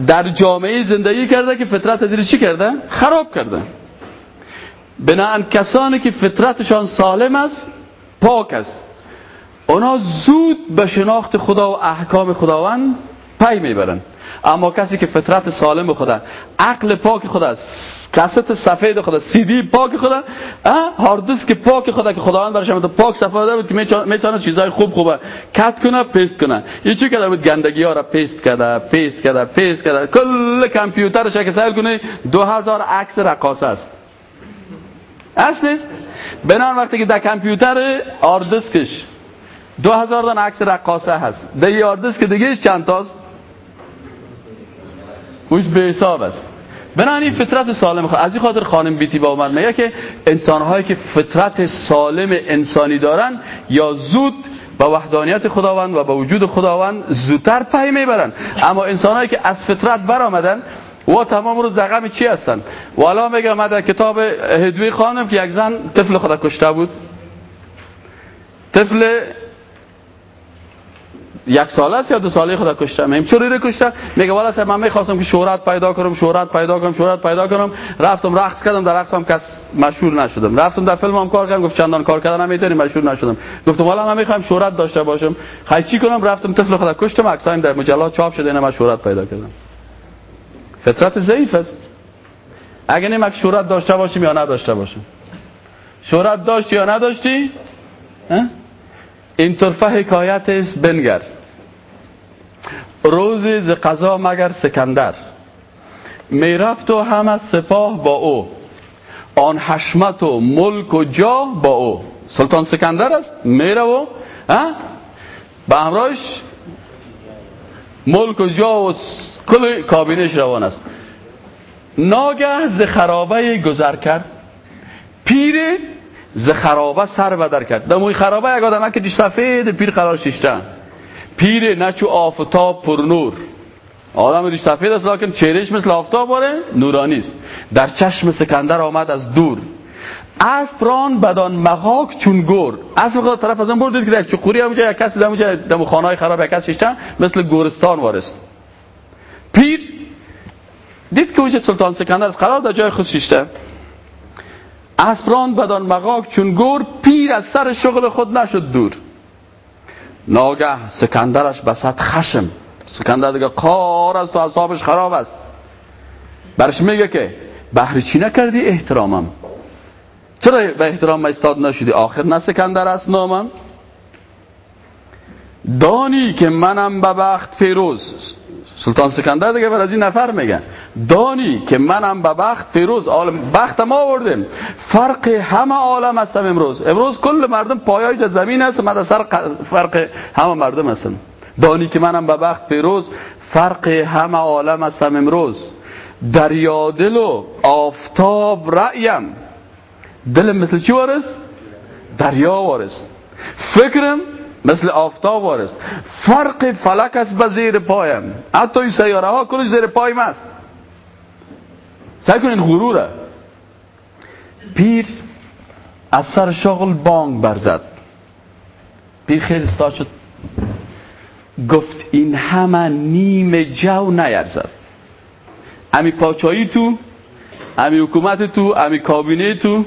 در جامعه زندگی کرده که فطرت از چی کرده؟ خراب کرده. بناهن کسانی که فطرتشان سالم است پاک است. اونا زود به شناخت خدا و احکام خداوند پی می‌برن. اما کسی که فطرت سالم خدا عقل پاک خدا کست سفید خدا سیدی پاک خدا هارد که پاک خدا که خداوند برش تو پاک سفاده بود که می‌تونه چیزای خوب خوبه. کت کنه پیست کنه. یه چی کرده بود؟ گندگی ها را پیست کرده پیست کرده پیست کرده. کل کامپیوترش که سهل کنه. دو هزار عکس رقاصه است. اصل نیست. بنان وقتی که در کامپیوتر آردسکش دو هزار دان عکس رقاصه هست. در یه آردسک دیگه چند تاست؟ اوش به حساب است. این فطرت سالم خواهد. از این خاطر خانم بیتی با اومد میگه که انسانهایی که فطرت سالم انسانی دارن یا زود با وحدانیت خداوند و با وجود خداوند زودتر پی می‌برن. اما انسانهایی که از فطرت برآمدن و تمام روز زغم چی هستن؟ والا میگه من در کتاب هدوی خانم که یک زن طفل خدا کشته بود. طفل یک سال است یا دو ساله خدا کشته؟ میم چوری رو کشته؟ میگه والا صاحب من می‌خواستم که شهرت پیدا کنم شهرت پیدا کنم شهرت پیدا کنم. رفتم رقص کردم در رقصم کس مشهور نشدم. رفتم در فیلم کار کردم گفت چندان کار کردن نمی‌تونی مشهور نشدم. گفتم والا من می‌خوام شهرت داشته باشم. خیلی چی کنم؟ رفتم طفل خدا کشتم عکسایم در مجلات چاپ شده اینا من شهرت پیدا کردم. فطرت ضعیف است. اگه نمیک شهرت داشته باشیم یا نداشته باشیم شهرت داشتی یا نداشتی؟ این طرفه حکایت است بنگر. روزی ز قضا مگر سکندر. می‌رفت و همه سپاه با او. آن حشمت و ملک و جاه با او. سلطان سکندر است؟ میره و به امراش ملک و جاه و کل کابینش روان است. ناگه ز خرابه گذر کرد. پیر ز خرابه سر بدر کرد. دموی خرابه یک آدم که سفید پیر قرار شیشته پیر نچو آفتاب پر نور. آدم ریش سفید است لیکن چهرهش مثل آفتاب باره نورانی است. در چشم سکندر آمد از دور. اسب ران بدان مغاک چون گور. اسب خدا طرف از اون بردید که در چخوری همونجا یک کسی در دم خانه خراب یک کسی مثل گورستان وارست پیر دید که وجه سلطان سکندر از قرار در جای خود شیشته اسبران بدان مغاک چون گور پیر از سر شغل خود نشد دور. ناگه سکندرش بسد خشم. سکندر دیگه کار از تو اصابش خراب است. برش میگه که بحری چی نکردی احترامم؟ چرا به احترام استاد نشدی؟ آخر نه سکندر است نامم. دانی که منم به بخت فیروز. سلطان سکندر دیگه بر از این نفر میگن دانی که منم به بخت پیروز عالم بخت ما آوردیم. فرق همه عالم هستم امروز. امروز کل مردم پایای زمین هست من سر فرق همه مردم هستم. دانی که منم به بخت پیروز فرق همه عالم هستم امروز. دریا دل و آفتاب رأیم. دلم مثل چی وارس؟ دریا وارس فکرم مثل آفتاب وارست فرق فلک است به زیر پایم. حتی این سیاره ها کلش زیر پایم است. سعی کنین غروره. پیر از سر شغل بانگ برزد. پیر خیلی استاد شد. گفت این همه نیم جو نیرزد. امی پاچایی تو امی حکومت تو امی کابینه تو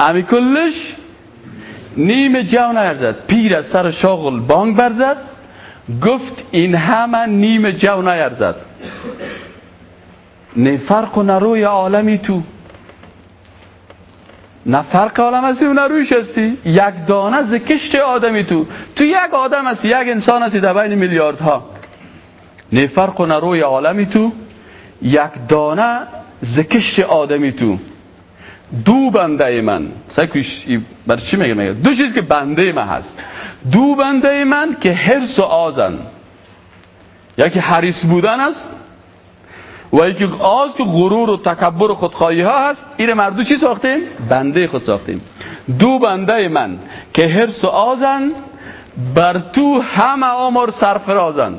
امی کلش نیم جو نیرزد پیر از سر شاغل بانگ برزد گفت این همه نیم جو نیرزد نه فرق و نروی عالمی تو. نه فرق عالم هستی و نرویش هستی. یک دانه زکشت آدمی تو. تو یک آدم هستی یک انسان هستی در بین میلیاردها. نه فرق و نروی عالمی تو. یک دانه زکشت آدمی تو. دو بنده من. سکوش برای چی میگه میگه دو چیز که بنده من هست. دو بنده من که حرس و آزن یکی حریص بودن است و یکی آز که غرور و تکبر و خودخواهی ها هست. این مردو چی ساختیم؟ بنده خود ساختیم. دو بنده من که حرس و آزن بر تو همه آمار سرفرازن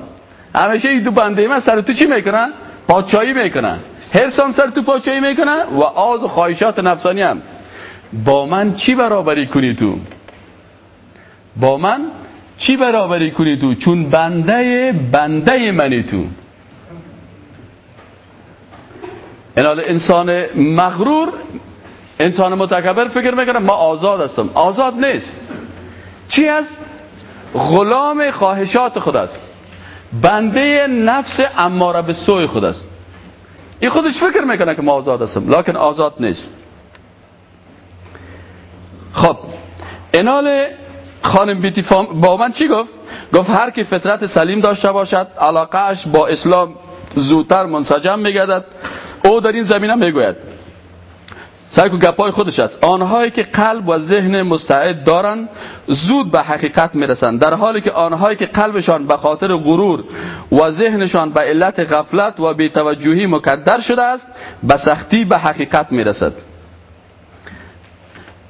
همیشه این دو بنده من سر تو چی می‌کنن؟ پادشاهی می‌کنن. هرسان سر تو پاچه می‌کنه و آز و خواهشات نفسانی هم. با من چی برابری کنی تو؟ با من چی برابری کنی تو؟ چون بنده بنده منی تو. این انسان مغرور انسان متکبر فکر می‌کنه ما آزاد هستم. آزاد نیست. چی است غلام خواهشات خود است. بنده نفس اماره به سوی خود است. این خودش فکر می‌کنه که ما آزاد هستم لکن آزاد نیست. خب انال خانم بیتی با من چی گفت؟ گفت هر کی فطرت سلیم داشته باشد علاقهش با اسلام زودتر منسجم میگردد. او در این زمینه می‌گوید. سعی کن گپای خودش است آنهایی که قلب و ذهن مستعد دارند زود به حقیقت می‌رسند در حالی که آنهایی که قلبشان به خاطر غرور و ذهنشان به علت غفلت و بیتوجهی مکدر شده است به سختی به حقیقت می‌رسد.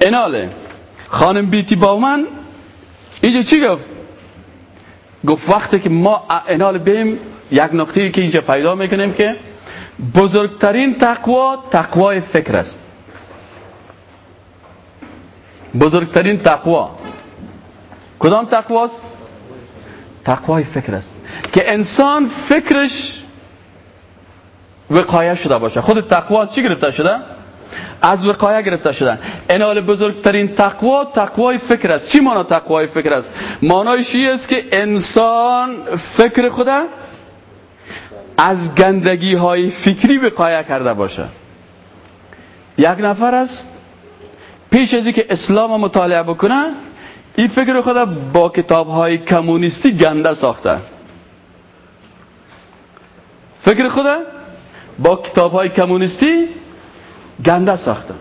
اناله. خانم بیتی با من. اینجا چی گفت؟ گفت وقتی که ما انال بیم یک نقطه که اینجا پیدا می‌کنیم که بزرگترین تقوا تقوای فکر است. بزرگترین تقوا. کدام تقواست؟ تقوای فکر است. که انسان فکرش وقایه شده باشه. خود تقوا چی گرفته شده؟ از وقایه گرفته شدن انال بزرگترین تقوا تقوای فکر است. چی مانا تقوای فکر است؟ مانایش است که انسان فکر خدا از گندگی های فکری وقایه کرده باشه. یک نفر است پیش از که اسلام مطالعه بکنه این فکر خدا با کتاب های کمونیستی گنده ساخته فکر خدا با کتاب های کمونیستی گنده ساخته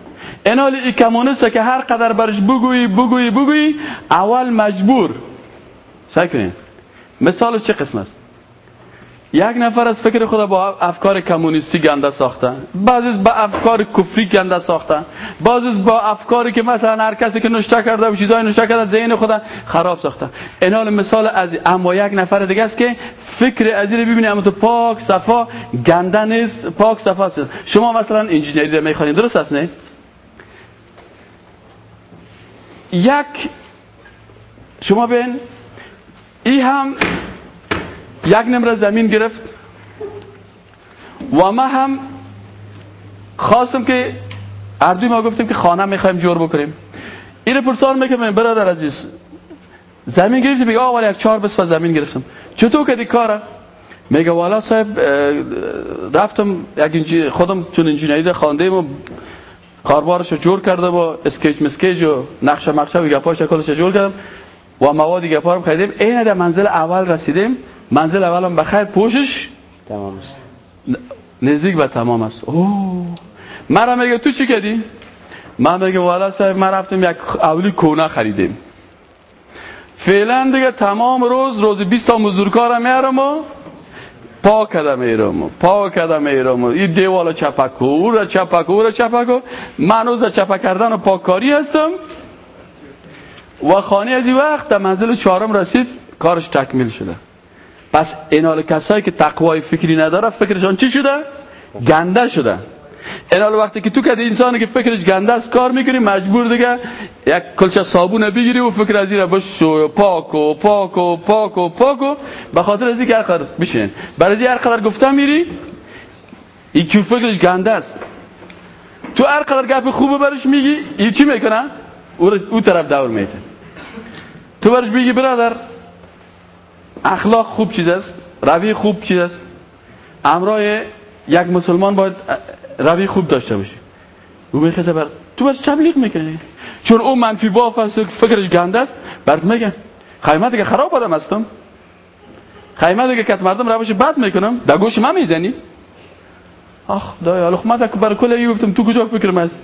انال ای کمونیسته که هر قدر برش بگویی بگویی بگویی اول مجبور. سعی کنید مثالش چه قسم است؟ یک نفر از فکر خدا با افکار کمونیستی گنده ساخته. بعضی با افکار کفری گنده ساخته. بعضی با افکاری که مثلا هر کسی که نشته کرده و چیزای نشته کرده ذهن خدا خراب ساخته. این مثال از اما یک نفر دیگه است که فکر از این ببینی اما تو پاک صفا گنده نیست پاک صفا است. شما مثلا انجینری رو می‌خوانید درست است نه؟ یک شما بین ای هم یک نمره زمین گرفت. و ما هم خواستم که اردوی ما گفتیم که خانه می‌خوایم جور بکنیم. این پرسان می‌کنم برادر عزیز. زمین گرفتی؟ میگه آقا یک چهار بس زمین گرفتم. چطور کردی کاره میگه والا صاحب رفتم یک خودم چون انجینری خانده و کاربارشو جور کرده با sketch مسکیج و نقشه مقشه و گپاش کلش جور کردم و مواد گپارم خریدیم این در منزل اول رسیدیم. منزل اولم بخیر پوشش؟ تمام است. نزدیک به تمام است. اوه. مرا میگه تو چی کردی؟ من میگه والا صاحب من رفتم یک اولی کونه خریدیم. فعلا دیگه تمام روز روز 20 تا مزدورکارم میارم و پا کده میرم پا کده میرم این دیوال چپکو او را چپکو او را چپکو من روز چپک کردن و پاککاری هستم. و خانه از این وقت در منزل چهارم رسید کارش تکمیل شده. پس اینال کسایی که تقوای فکری نداره فکرشان چی شده؟ گنده شده. اینال وقتی که تو که انسانی که فکرش گنده است کار می‌کنی مجبور دیگه یک کلچه صابون بگیری و فکر از این بشو پاک و پاک و پاک و پاک و به خاطر از اینکه هر بشین برای هر قدر گفتم میری این که فکرش گنده است. تو هر قدر گپ خوبه برش میگی این چی می‌کنه؟ او, طرف دور میده. تو برش میگی برادر اخلاق خوب چیز است؟ روی خوب چیز است؟ امرای یک مسلمان باید روی خوب داشته باشی او می‌خواسته بر تو بس تبلیغ می‌کنی. چون او منفی باف است فکرش گنده است برات میگن خیمه دیگه خراب آدم هستم. خیمه دیگه که مردم روش بد می‌کنم. در گوش من می‌زنی؟ آخ دای حالا من بر کل گفتم تو کجا فکر است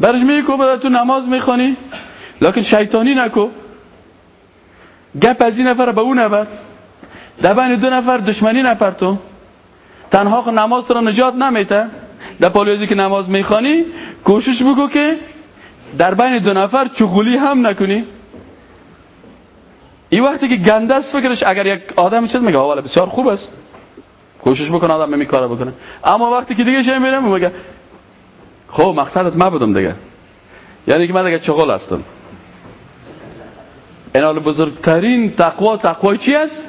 برش میگی تو نماز می‌خوانی لکن شیطانی نکو. گپ از این نفر به اون نفر. در بین دو نفر دشمنی نفر تو. تنها نماز را نجات نمیته در پالیوزی که نماز می‌خوانی کوشش بگو که در بین دو نفر چغولی هم نکنی. این وقتی که گنده است فکرش اگر یک آدم چیز میگه حالا بسیار خوب است. کوشش بکنه آدم می کارو بکنه. اما وقتی که دیگه چه میرم میگه خب مقصدت ما بودم دیگه. یعنی که من دیگه چغل هستم. این بزرگترین تقوا تقوای چی است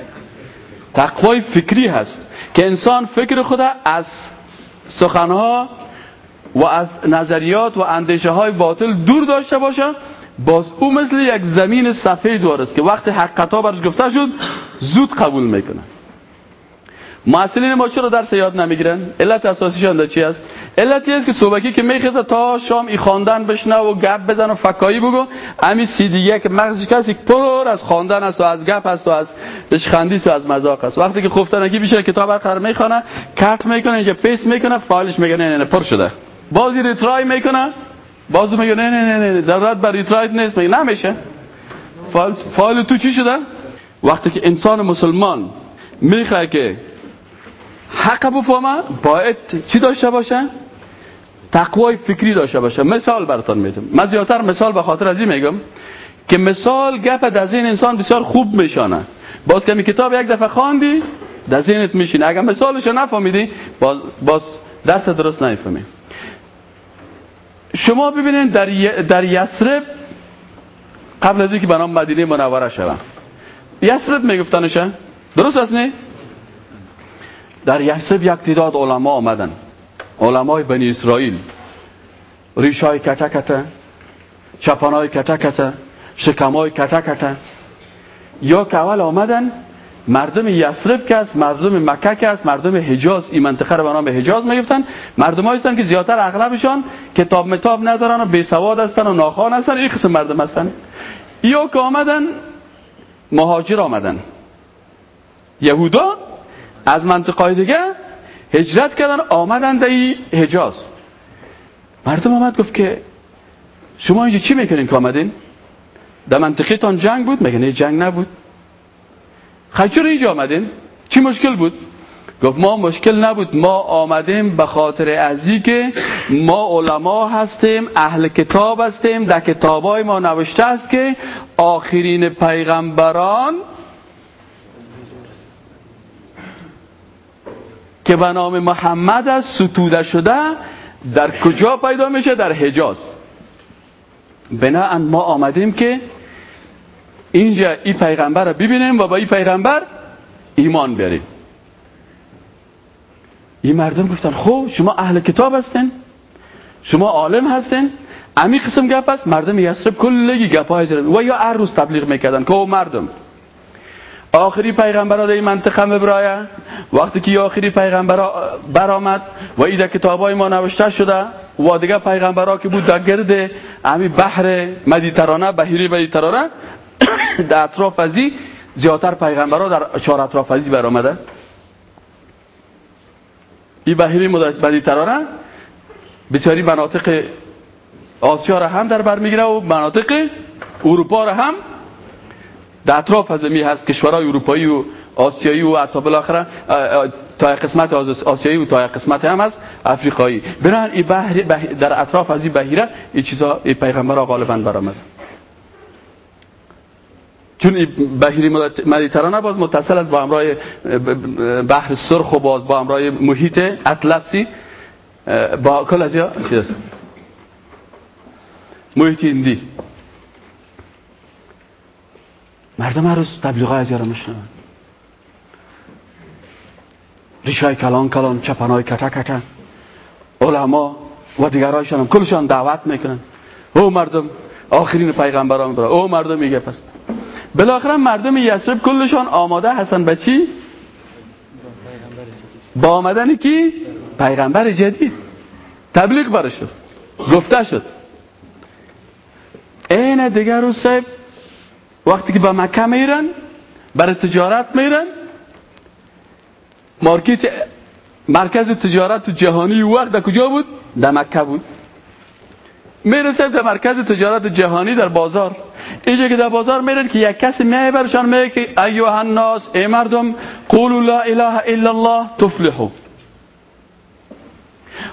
تقوای فکری هست که انسان فکر خود از سخنها و از نظریات و اندیشه های باطل دور داشته باشه. باز او مثل یک زمین سفید وارست که وقتی حقیقت ها برش گفته شد زود قبول می‌کنه معسلین ما چرا درس یاد نمی‌گیرن؟ علت اساسیشان در چی است؟ علتی است که صبحی که میخیزه تا شام ای خواندن بشنه و گپ بزن و فکایی بگو. امی سی دیگه که مغزش کسی پر از خواندن است و از گپ است و از بشخندی و از مذاق است. وقتی که خفتنگی بیشه کتاب آخر می‌خوانه کات می‌کنه اینجا پیس می‌کنه فایلش میگه نه نه پر شده. بازی retry می‌کنه. بازو میگه نه نه نه نه ضرورت بر retry ت نیست. میگه نمیشه. فایل, فایل تو چی شده؟ وقتی که انسان مسلمان می‌خواد که حق بفهمه باید چی داشته باشه؟ تقوای فکری داشته باشه. مثال براتون میدم. من زیادتر مثال به خاطر از این میگم که مثال گپ در ذهن انسان بسیار خوب میشانه. باز که کتاب یک دفعه خواندی در ذهنت میشینه. اگر مثالش نفهمیدی باز باز درس درست نمی‌فهمی. شما ببینید در در یسرب قبل از اینکه بنام مدینه منوره شوم. یسرب میگفتنشه. درست است نه؟ در یحسب یک تعداد علما آمدن. علمای بنی اسرائیل. ریشای کتا کتا چپانای کتا کتا شکمای کتا کتا یا که اول آمدن مردم یسرب که است مردم مکه که است مردم حجاز این منطقه رو به نام حجاز می‌گفتن. مردم هستن که زیادتر اغلبشان کتاب متاب ندارن و بی سواد هستن و ناخوان هستن این قسم مردم هستن. یا که آمدن مهاجر آمدن. یهودا از منطقه دیگه هجرت کردن آمدن در حجاز. مردم آمد گفت که شما اینجا چی می‌کنین که آمدین؟ در منطقه تان جنگ بود؟ میگه نه جنگ نبود؟ خیلی اینجا آمدین؟ چی مشکل بود؟ گفت ما مشکل نبود ما آمدیم به خاطر ازی که ما علما هستیم اهل کتاب هستیم در کتابای ما نوشته است که آخرین پیغمبران که به نام محمد از ستوده شده در کجا پیدا میشه؟ در حجاز. بنا ما آمدیم که اینجا این پیغمبر رو ببینیم و با این پیغمبر ایمان بیاریم این مردم گفتن خب شما اهل کتاب هستین شما عالم هستین امی قسم گپ است مردم یسرب کلگی گپ های و یا هر روز تبلیغ می‌کردن. که مردم. آخری پیغمبر در این منطقه مبرایه وقتی که آخری پیغمبر برآمد و ایده کتابای ما نوشته شده و دیگه پیغمبرا که بود در گرد امی بحر مدیترانه بحیره مدیترانه <coughs> در اطراف ازی زیادتر پیغمبرا در چهار اطراف ازی برآمده. این بحیره مدیترانه بسیاری مناطق آسیا را هم در بر می‌گیره و مناطق اروپا را هم در اطراف از می هست کشورهای اروپایی و آسیایی و حتی بالاخره تا قسمت آسیایی و تا قسمت هم هست افریقایی. برن این بحر در اطراف از این بحیره این چیزا این پیغمبر ها غالبا برآمد. چون این بحیره مدیترانه باز متصل است با همراه بحر سرخ و باز با همراه محیط اطلسی. با کل از یا محیط هندی. مردم هر روز تبلیغ از یارو میشنون. ریشای کلان کلان چپنای کتا کتا علما و دیگرایشان هم کلشان دعوت می‌کنن. او مردم آخرین پیغمبران برای او مردم میگه پس. بالاخره مردم یسرب کلشان آماده هستن به چی؟ با آمدن کی؟ پیغمبر جدید. تبلیغ برای شد گفته شد. این دیگر رو سیب وقتی که به مکه میرن برای تجارت میرن مارکت مرکز تجارت جهانی وقت در کجا بود؟ در مکه بود. می‌رسه در مرکز تجارت جهانی در بازار. اینجا که در بازار میرن که یک کسی میای برشان میگه که ایوه الناس ای مردم قولوا لا اله الا الله تفلحوا.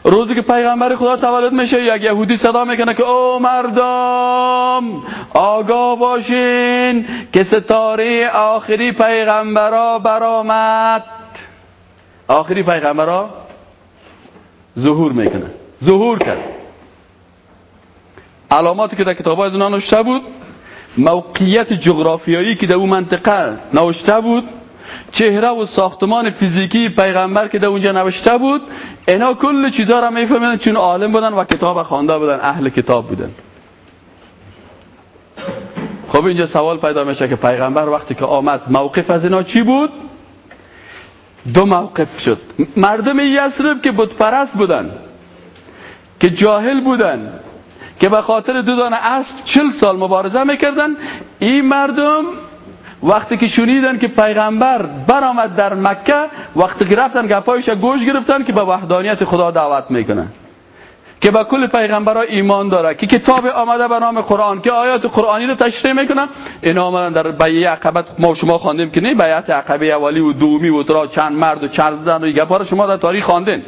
روزی که پیغمبر خدا تولد میشه یک یهودی صدا می‌کنه که او مردم آگاه باشین که ستاره آخری پیغمبرا برآمد. آخری ها ظهور می‌کنه. ظهور کرد. علاماتی که در کتاب های نوشته بود موقعیت جغرافیایی که در اون منطقه نوشته بود چهره و ساختمان فیزیکی پیغمبر که در اونجا نوشته بود اینا کل چیزها را میفهمیدن چون عالم بودن و کتاب خوانده بودن اهل کتاب بودن. خب اینجا سوال پیدا میشه که پیغمبر وقتی که آمد موقف از اینا چی بود؟ دو موقف شد. مردم یسرب که بود پرست بودن که جاهل بودن که به خاطر دو دانه اسب چل سال مبارزه می‌کردن این مردم وقتی که شنیدن که پیغمبر برآمد در مکه وقتی که رفتن گپایش گوش گرفتن که به وحدانیت خدا دعوت می‌کنن. که به کل پیغمبرها ایمان داره. که کتاب آمده به نام قرآن که آیات قرآنی رو تشریح می‌کنن. این آمدن در بیعه عقبت. ما شما خواندیم که نه بیعت عقبه اولی و دومی و ترا چند مرد و چند زن و گپا شما در تاریخ خواندین.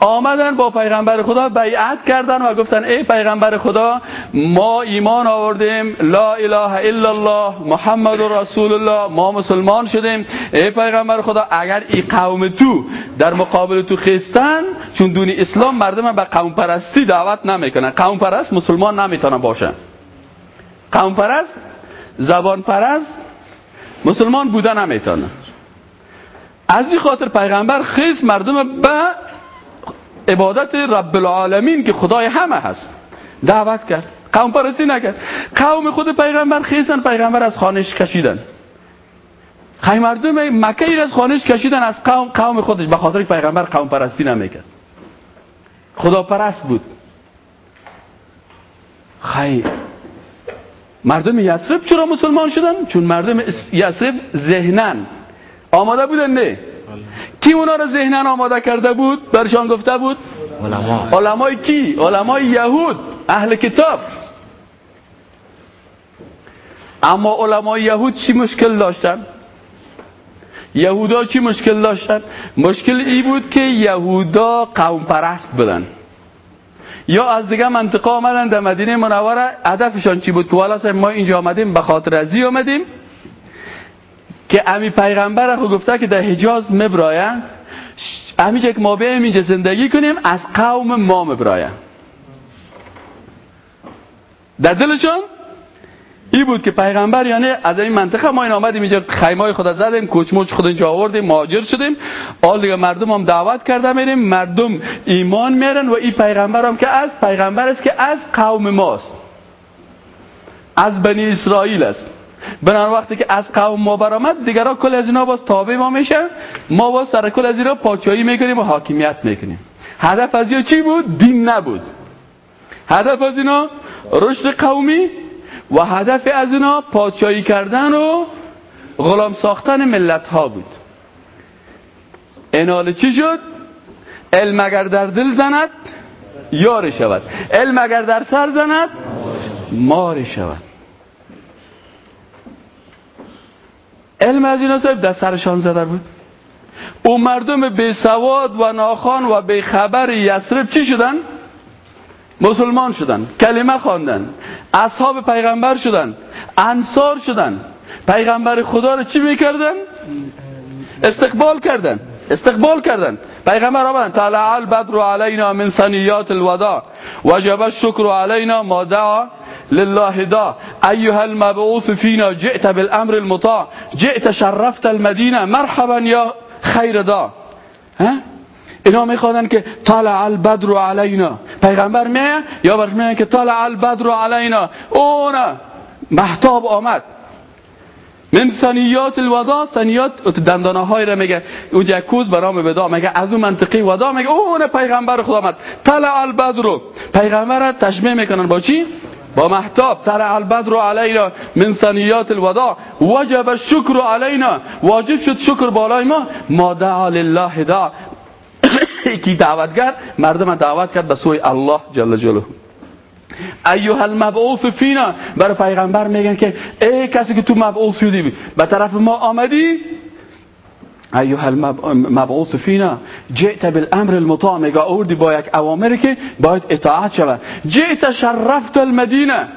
آمدن با پیغمبر خدا بیعت کردن و گفتن ای پیغمبر خدا ما ایمان آوردیم لا اله الا الله محمد رسول الله ما مسلمان شدیم. ای پیغمبر خدا اگر ای قوم تو در مقابل تو خستن چون دونی اسلام مردم به قوم پرستی دعوت نمی‌کنن. قوم پرست مسلمان نمی‌تونن باشن قوم پرست زبان پرست مسلمان بودن نمی‌تونن از این خاطر پیغمبر خیز مردم به عبادت رب العالمین که خدای همه هست. دعوت کرد. قوم پرستی نکرد. قوم خود پیغمبر خیسن پیغمبر از خانش کشیدن. خیلی مردم مکه از خانش کشیدن از قوم قوم خودش. به خاطر پیغمبر قوم پرستی نمی‌کرد. خدا پرست بود. خیلی مردم یسرب چرا مسلمان شدن؟ چون مردم یسرب ذهنن آماده بودن نه. کی اونا رو ذهنن آماده کرده بود؟ برشان گفته بود؟ علما. علمای کی؟ علمای یهود اهل کتاب. اما علمای یهود چی مشکل داشتن؟ یهودا چی مشکل داشتن؟ مشکل ای بود که یهودا قوم پرست بودن. یا از دیگه منطقه آمدن در مدینه منوره هدفشان چی بود؟ که والا ما اینجا آمدیم به خاطر ازی آمدیم. که امی پیغمبر رو گفته که در حجاز مبراین همیشه که ما بیایم اینجا زندگی کنیم از قوم ما مبراین. در دلشون ای بود که پیغمبر یعنی از این منطقه ما این آمدیم اینجا خیمای خدا زدیم کوچموچ خود اینجا آوردیم مهاجر شدیم. آل دیگه مردم هم دعوت کرده میریم مردم ایمان میرن و این پیغمبر هم که از پیغمبر است که از قوم ماست. از بنی اسرائیل است. بنابراین وقتی که از قوم ما برآمد دیگرا کل از اینا باز تابع ما میشن ما باز سر کل از اینا پاچایی می‌کنیم و حاکمیت می‌کنیم. هدف از چی بود؟ دین نبود. هدف از اینا رشد قومی و هدف از اینا پاچایی کردن و غلام ساختن ملت ها بود. این چی شد؟ علم اگر در دل زند یار شود. علم اگر در سر زند مار شود. علم از اینا صاحب در سرشان زده بود او مردم بی سواد و ناخان و بی خبر یسرب چی شدن؟ مسلمان شدن کلمه خواندن اصحاب پیغمبر شدن انصار شدن پیغمبر خدا رو چی می‌کردن؟ استقبال کردن استقبال کردن پیغمبر آمدن طلع البدر علینا من سنیات الوداع وجب الشکر علینا ما دعا لله دا. ایها المبعوث فینا جئت بالامر المطاع. جئت شرفت المدینه مرحبا یا خیر دا. اینا میخوادن که طالع البدر علینا. پیغمبر میه یا برش میه که طالع البدر علینا. اونا. محتاب آمد. من سنیات الودا سنیات دندانه های را میگه. او جکوز برام ودا میگه از اون منطقی ودا. میگه اون پیغمبر خدا آمد. طلع البدر پیغمبر تشبیه می‌کنن. با چی؟ با محتاب ترع البدر علینا من سنیات الوداع وجب الشکر علینا. واجب شد شکر بالای ما. ما دعا لله دعا <coughs> کی دعوتگر مردم دعوت کرد به سوی الله جل جلاله. ایها المبعوث فینا. برای پیغمبر میگن که ای کسی که تو مبعوث شدی به طرف ما آمدی؟ ایها المبعوث فینا جئت بالامر المطاع میگه اوردی با یک اوامری که باید اطاعت شود؟ جئت شرفت المدینه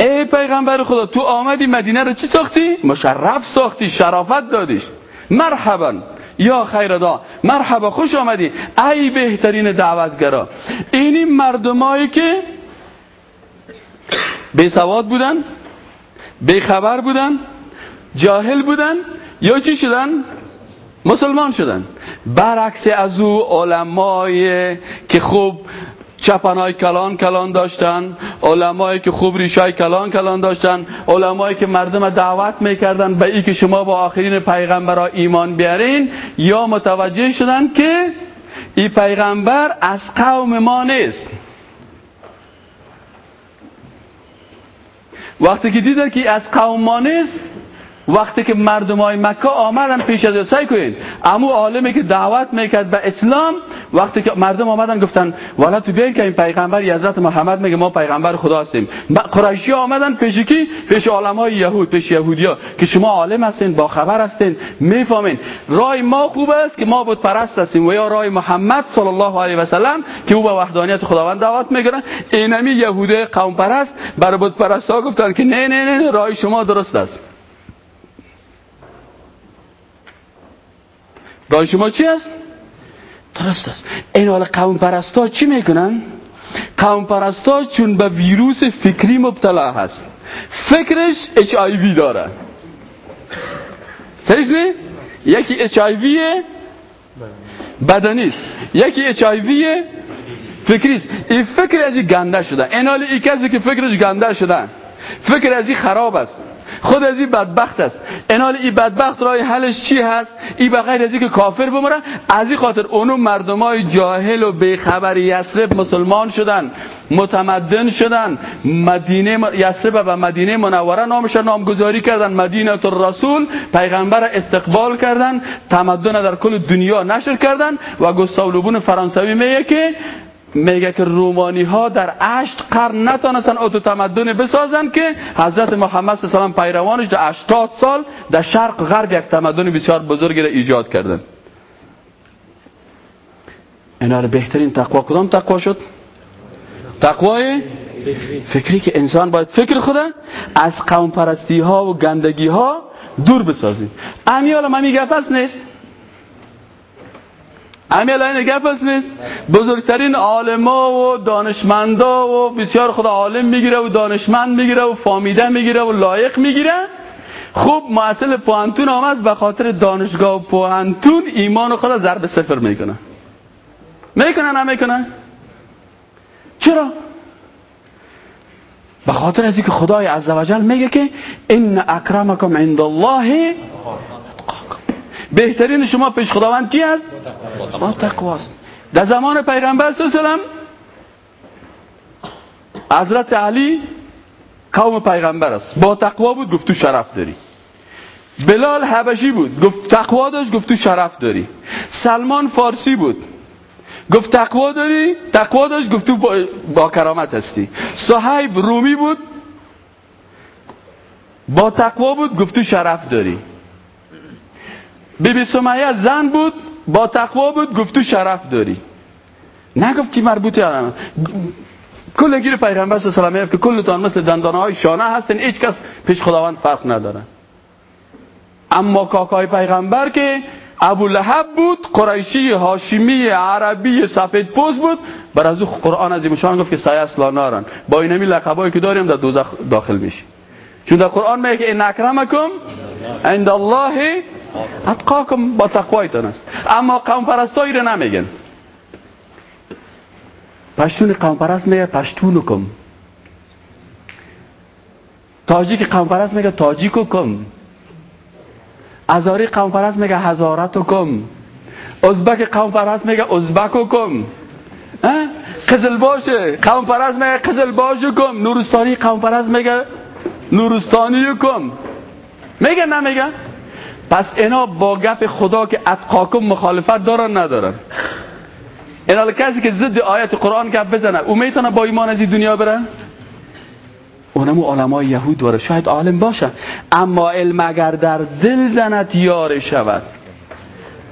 ای پیغمبر خدا تو آمدی مدینه رو چی ساختی؟ مشرف ساختی شرافت دادیش. مرحبا. یا خیردا مرحبا خوش آمدی. ای بهترین دعوتگرا. اینی مردمایی که بی سواد بودن بی خبر بودن جاهل بودن یا چی شدن؟ مسلمان شدن. برعکس از او علمای که خوب چپنای کلان کلان داشتن علمایی که خوب ریشای کلان کلان داشتن علمایی که مردم دعوت می‌کردن به ای که شما با آخرین پیغمبرها ایمان بیارین یا متوجه شدن که این پیغمبر از قوم ما نیست. وقتی که دیدن که از قوم ما نیست وقتی که مردم های مکه آمدن پیش از سعی کنید. امو عالمی که دعوت می‌کرد به اسلام وقتی که مردم آمدن گفتن والا تو بیاین که این پیغمبر حضرت محمد میگه ما پیغمبر خدا هستیم. قریشی آمدن پیش کی؟ پیش های یهود پیش یهودیا که شما عالم هستین با خبر هستین می‌فهمین. رای ما خوب است که ما بود پرست هستیم و یا رای محمد صلی الله علیه و سلم که او به وحدانیت خداوند دعوت می‌گیرن. اینمی یهوده قوم پرست برای بود ها گفتن که نه نه نه رای شما درست است. رای شما چی است؟ درست است. این حال قوم پرستا چی می‌کنن؟ قوم پرستا چون به ویروس فکری مبتلا هست. فکرش اچ آی وی داره. سریز یکی اچ آی وی بدنی است. یکی اچ آی وی فکری است. این فکر ازی گنده شده. این حال ای کسی که فکرش گنده شده فکر ازی خراب است. خود از این بدبخت است. انال این بدبخت رای حلش چی هست؟ این بغیر از که کافر بمره از این خاطر اونو مردم های جاهل و بیخبر یسرب مسلمان شدن متمدن شدن مدینه یسرب و مدینه منوره نامش نامگذاری کردن مدینه الرسول پیغمبر استقبال کردن تمدن در کل دنیا نشر کردن و گستاولوبون فرانسوی میگه که میگه که رومانی ها در اشت قرن نتانستن اوتو تمدن بسازن که حضرت محمد صلی الله علیه و پیروانش در 80 سال در شرق غرب یک تمدن بسیار بزرگی را ایجاد کردن اینا بهترین تقوا کدام تقوا شد؟ تقوای فکری که انسان باید فکر خوده از قوم پرستی ها و گندگی ها دور بسازیم. امیال ما میگه پس نیست؟ همین الان گپ نیست. بزرگترین عالما و دانشمندا و بسیار خدا عالم می‌گیره و دانشمند می‌گیره و فامیده می‌گیره و لایق می‌گیره. خوب معسل پوانتون آمد به خاطر دانشگاه پوانتون ایمان خدا ضرب صفر می‌کنه. می‌کنه نه می‌کنه چرا؟ به خاطر از اینکه خدای عزوجل میگه که ان اکرمکم عند الله بهترین شما پیش خداوند کی است با تقواست. در زمان پیغمبر صلی الله علیه حضرت علی قوم پیغمبر است. با تقوا بود گفت تو شرف داری. بلال حبشی بود گفت تقوا داشت گفت تو شرف داری. سلمان فارسی بود گفت تقوا داری تقوا داشت گفت تو با, کرامت هستی. صحیب رومی بود با تقوا بود گفت تو شرف داری. بی بی سمیه زن بود با تقوا بود گفت تو شرف داری. نگفت که مربوطه آدم کل گیر پیغمبر صلی الله علیه و که کلتان مثل دندانه های شانه هستن هیچ کس پیش خداوند فرق نداره. اما کاکای پیغمبر که ابو لحب بود قریشی هاشمی عربی سفید پوست بود بر از او قرآن از شان گفت که سایه اصلا نارن. با اینمی لقبایی که داریم در دوزخ داخل میشی چون در قرآن میگه ان اکرمکم عند الله اتقاکم با تقوایتان است. اما قوم پرستایی رو نمیگن. پشتون قوم پرست میگه پشتونکم. تاجیک قوم پرست میگه تاجیککم ازاری قوم پرست میگه هزارتکم ازبک قوم پرست میگه ازبککم قزل باشه. قوم پرست میگه قزل باشکم نورستانی قوم پرست میگه نورستانیکم میگه نمیگه؟ پس اینا با گپ خدا که اتقاکم مخالفت دارن ندارن. اینا کسی که ضد آیت قرآن گپ بزنه او می‌تونه با ایمان از دنیا بره؟ اونمو علمای یهود داره شاید عالم باشه. اما علم اگر در دل زند یار شود.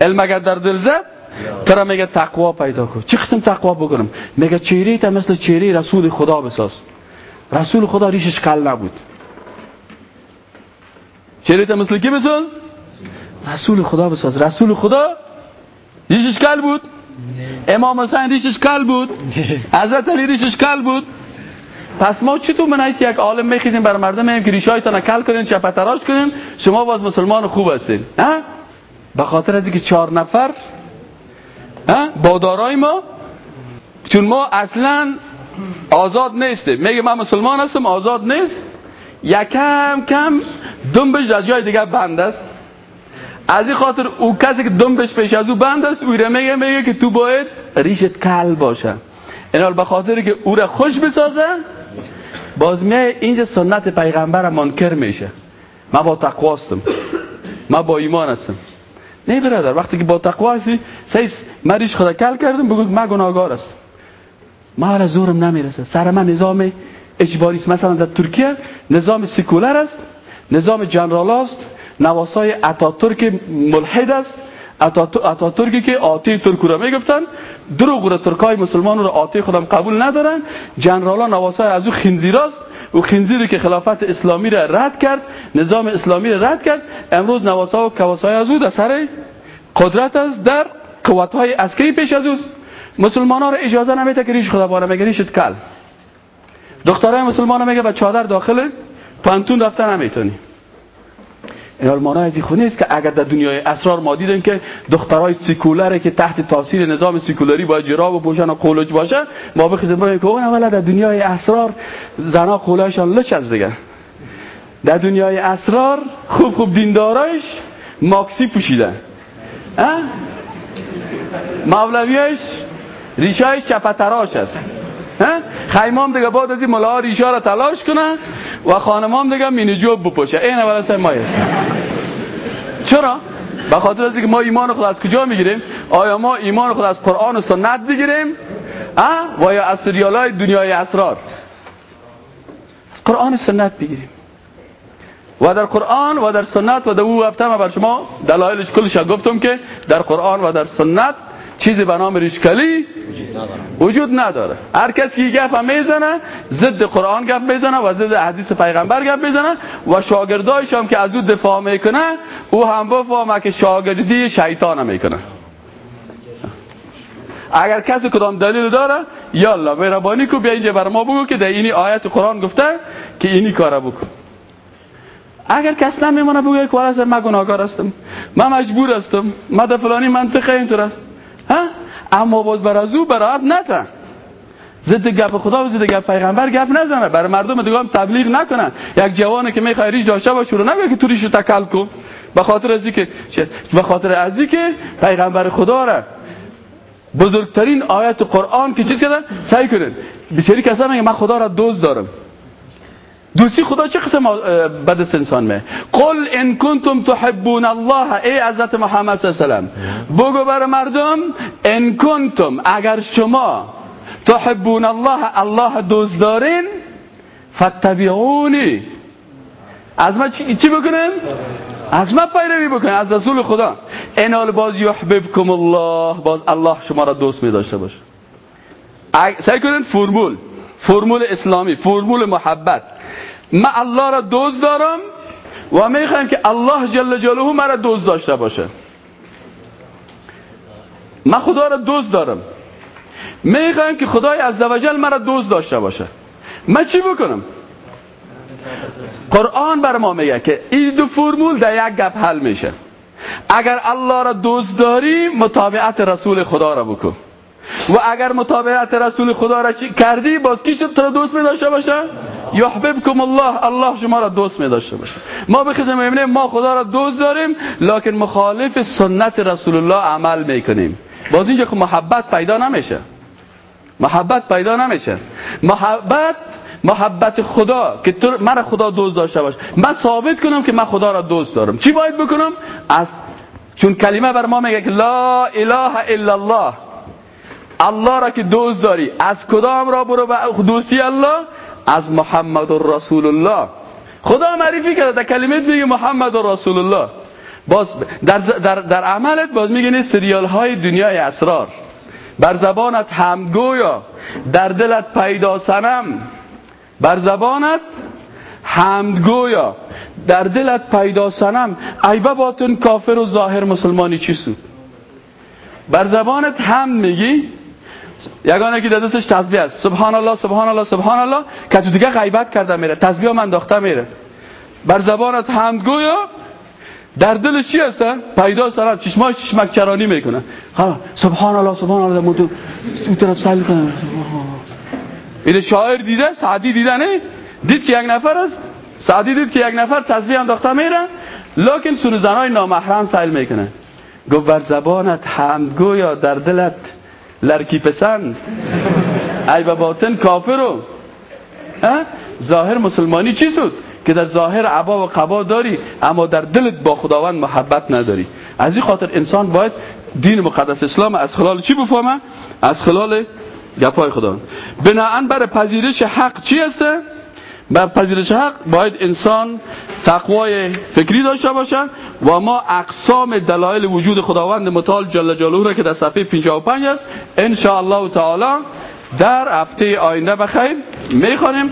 علم اگر در دل زد ترا میگه تقوا پیدا کن. چه قسم تقوا بکنم؟ میگه چهره تا مثل چهره رسول خدا بساز. رسول خدا ریشش کل نبود. چهره تا مثل کی بساز؟ رسول خدا بساز. رسول خدا ریشش کل بود؟ امام حسین ریشش کل بود؟ حضرت علی ریشش کل بود؟ پس ما چطور من یک عالم میخیزیم بر مردم؟ میگیم که ریشایتان کل کنین چپتراش کنین. شما باز مسلمان خوب هستین. به خاطر از اینکه چهار نفر با دارای ما. چون ما اصلا آزاد نیستیم. میگه من مسلمان هستم آزاد نیست. یکم کم دنبش در جای دیگه بند است. از این خاطر او کسی که دنبش پیش از او بند است او میگه میگه که تو باید ریشت کل باشه. اینال به خاطر که او را خوش بسازه باز میای اینجا سنت پیغمبر منکر میشه. من با تقواستم من با ایمان هستم. نه برادر وقتی که با تقوا هستی سیس مریش خدا کل کردم بگو من گناهگار ما حالا زورم نمی‌رسه. سر من نظام اجباری است مثلا در ترکیه نظام سکولر است نظام جنرال است نواسای اتاتورک ملحد است. اتاتورکی که آتی ترک را می‌گفتن دروغ را ترکای مسلمان را آتی خودم قبول ندارن. جنرالا نواسای از او خنزیراست او خنزیری که خلافت اسلامی را رد کرد نظام اسلامی را رد کرد. امروز نواسا و کواسای از او در سر قدرت است در قوتهای عسکری پیش از اوست. مسلمان ها را اجازه نمیده که ریش خدا باره میگه ریشت کل. دخترای مسلمان میگه با چادر داخل پانتون رفتن نمی‌تونی این معنی از خونه است که اگر در دنیای اسرار ما دیدیم که دخترای سیکولره که تحت تاثیر نظام سیکولری باید جراب و پوشن و قولج باشن ما بخیزیم که اون اولا در دنیای اسرار زنا قولایشان لچ از دیگه در دنیای اسرار خوب خوب دیندارایش ماکسی پوشیدن. مولویش ریشایش چپتراش است. خیمام دیگه بعد از این ملاها ریشا را تلاش کنن و خانمام دیگه مینی جوب بپوشه این اول اصلا ما چرا؟ به خاطر از اینکه ما ایمان خود از کجا می‌گیریم؟ آیا ما ایمان خود از قرآن و سنت بگیریم؟ و یا از سریال های دنیای اسرار از قرآن و سنت بگیریم و در قرآن و در سنت و در او هفته بر شما دلایلش کلش گفتم که در قرآن و در سنت چیزی به نام ریشکلی وجود نداره. هر کسی که گپ می‌زنه ضد قرآن گپ می‌زنه و ضد حدیث پیغمبر گپ می‌زنه و شاگردایش هم که از او دفاع می‌کنه او هم بفهمه که شاگردی شیطان می‌کنه. اگر کسی کدام دلیل داره یالا مهربانی کو بیا اینجا بر ما بگو که در اینی آیت قرآن گفته که اینی کار بکن. اگر کس نمیمونه بگو که من گناهکار هستم. من مجبور هستم. من در فلانی منطقه اینطور ها اما باز بر از او برات نتن ضد گپ خدا و ضد گپ پیغمبر گپ نزنه. برای مردم دیگه هم تبلیغ نکنن یک جوانی که می‌خواد ریش داشته باشه رو نگه که تو ریش تکل کن. به خاطر از که به خاطر از که پیغمبر خدا را بزرگترین آیت قرآن که چیز کردن؟ سعی کنن. بسیاری کسا میگه من خدا را دوست دارم. دوستی خدا چه قسم بد انسان می؟ قل ان کنتم تحبون الله ای حضرت محمد صلی الله بگو بر مردم ان کنتم اگر شما تحبون الله الله دوست دارین فتبعونی از ما چی, چی بکنن از ما پیروی بکنن از رسول خدا. انال باز یحببکم الله باز الله شما را دوست می داشته باشه. سعی کنن فرمول. فرمول اسلامی فرمول محبت. من الله را دوست دارم و می‌خوایم که الله جل جلاله مرا دوست داشته باشه. من خدا را دوست دارم. می‌خوایم که خدای عزوجل مرا دوست داشته باشه. من چی بکنم؟ قرآن بر ما میگه که این دو فرمول در یک گپ حل میشه. اگر الله را دوست داری مطابعت رسول خدا را بکن. و اگر مطابعت رسول خدا را کردی باز کی شد تو دوست می داشته باشه؟ یحببکم الله. الله شما را دوست می داشته باشه. ما بخیزیم می‌بینیم ما خدا را دوست داریم لکن مخالف سنت رسول الله عمل می‌کنیم. باز اینجا که محبت پیدا نمیشه. محبت پیدا نمیشه. محبت محبت خدا که تو من خدا دوست داشته باش. من ثابت کنم که من خدا را دوست دارم. چی باید بکنم؟ از چون کلمه بر ما میگه که لا اله الا الله. الله را که دوست داری از کدام را برو به دوستی الله؟ از محمد رسول الله خدا معرفی کرده در کلمت میگه محمد رسول الله باز در, در, در عملت باز میگه سریال های دنیای اسرار. بر زبانت همگویا در دلت پیدا سنم بر زبانت حمدگویا در دلت پیدا سنم ایبه باطن کافر و ظاهر مسلمانی چی سود بر زبانت هم میگی؟ یگانه که دستش تسبیح است. سبحان الله سبحان الله سبحان الله که تو دیگه غیبت کرده میره. تسبیح من انداخته میره. بر زبانت حمد گویا. در دلش چی هست؟ پیدا سلام چشمای چشمک چرانی می‌کنه. ها سبحان الله سبحان الله مدو اون طرف سال کنه این شاعر دیده سعدی دیده نه؟ دید که یک نفر است. سعدی دید که یک نفر تسبیح انداخته میره. لکن سون زنای نامحرم سیل می‌کنه. گفت بر زبانت حمد گویا در دلت لرکی پسند. ای با باطن کافرو ظاهر مسلمانی چی شد؟ که در ظاهر عبا و قبا داری اما در دلت با خداوند محبت نداری. از این خاطر انسان باید دین مقدس اسلام از خلال چی بفهمه؟ از خلال گپای خداوند. بناهن بر پذیرش حق چی هسته؟ بر پذیرش حق باید انسان تقوای فکری داشته باشد و ما اقسام دلایل وجود خداوند متعال جل جلاله را که در صفحه 55 است ان الله تعالی در هفته آینده بخیر می‌خوانیم.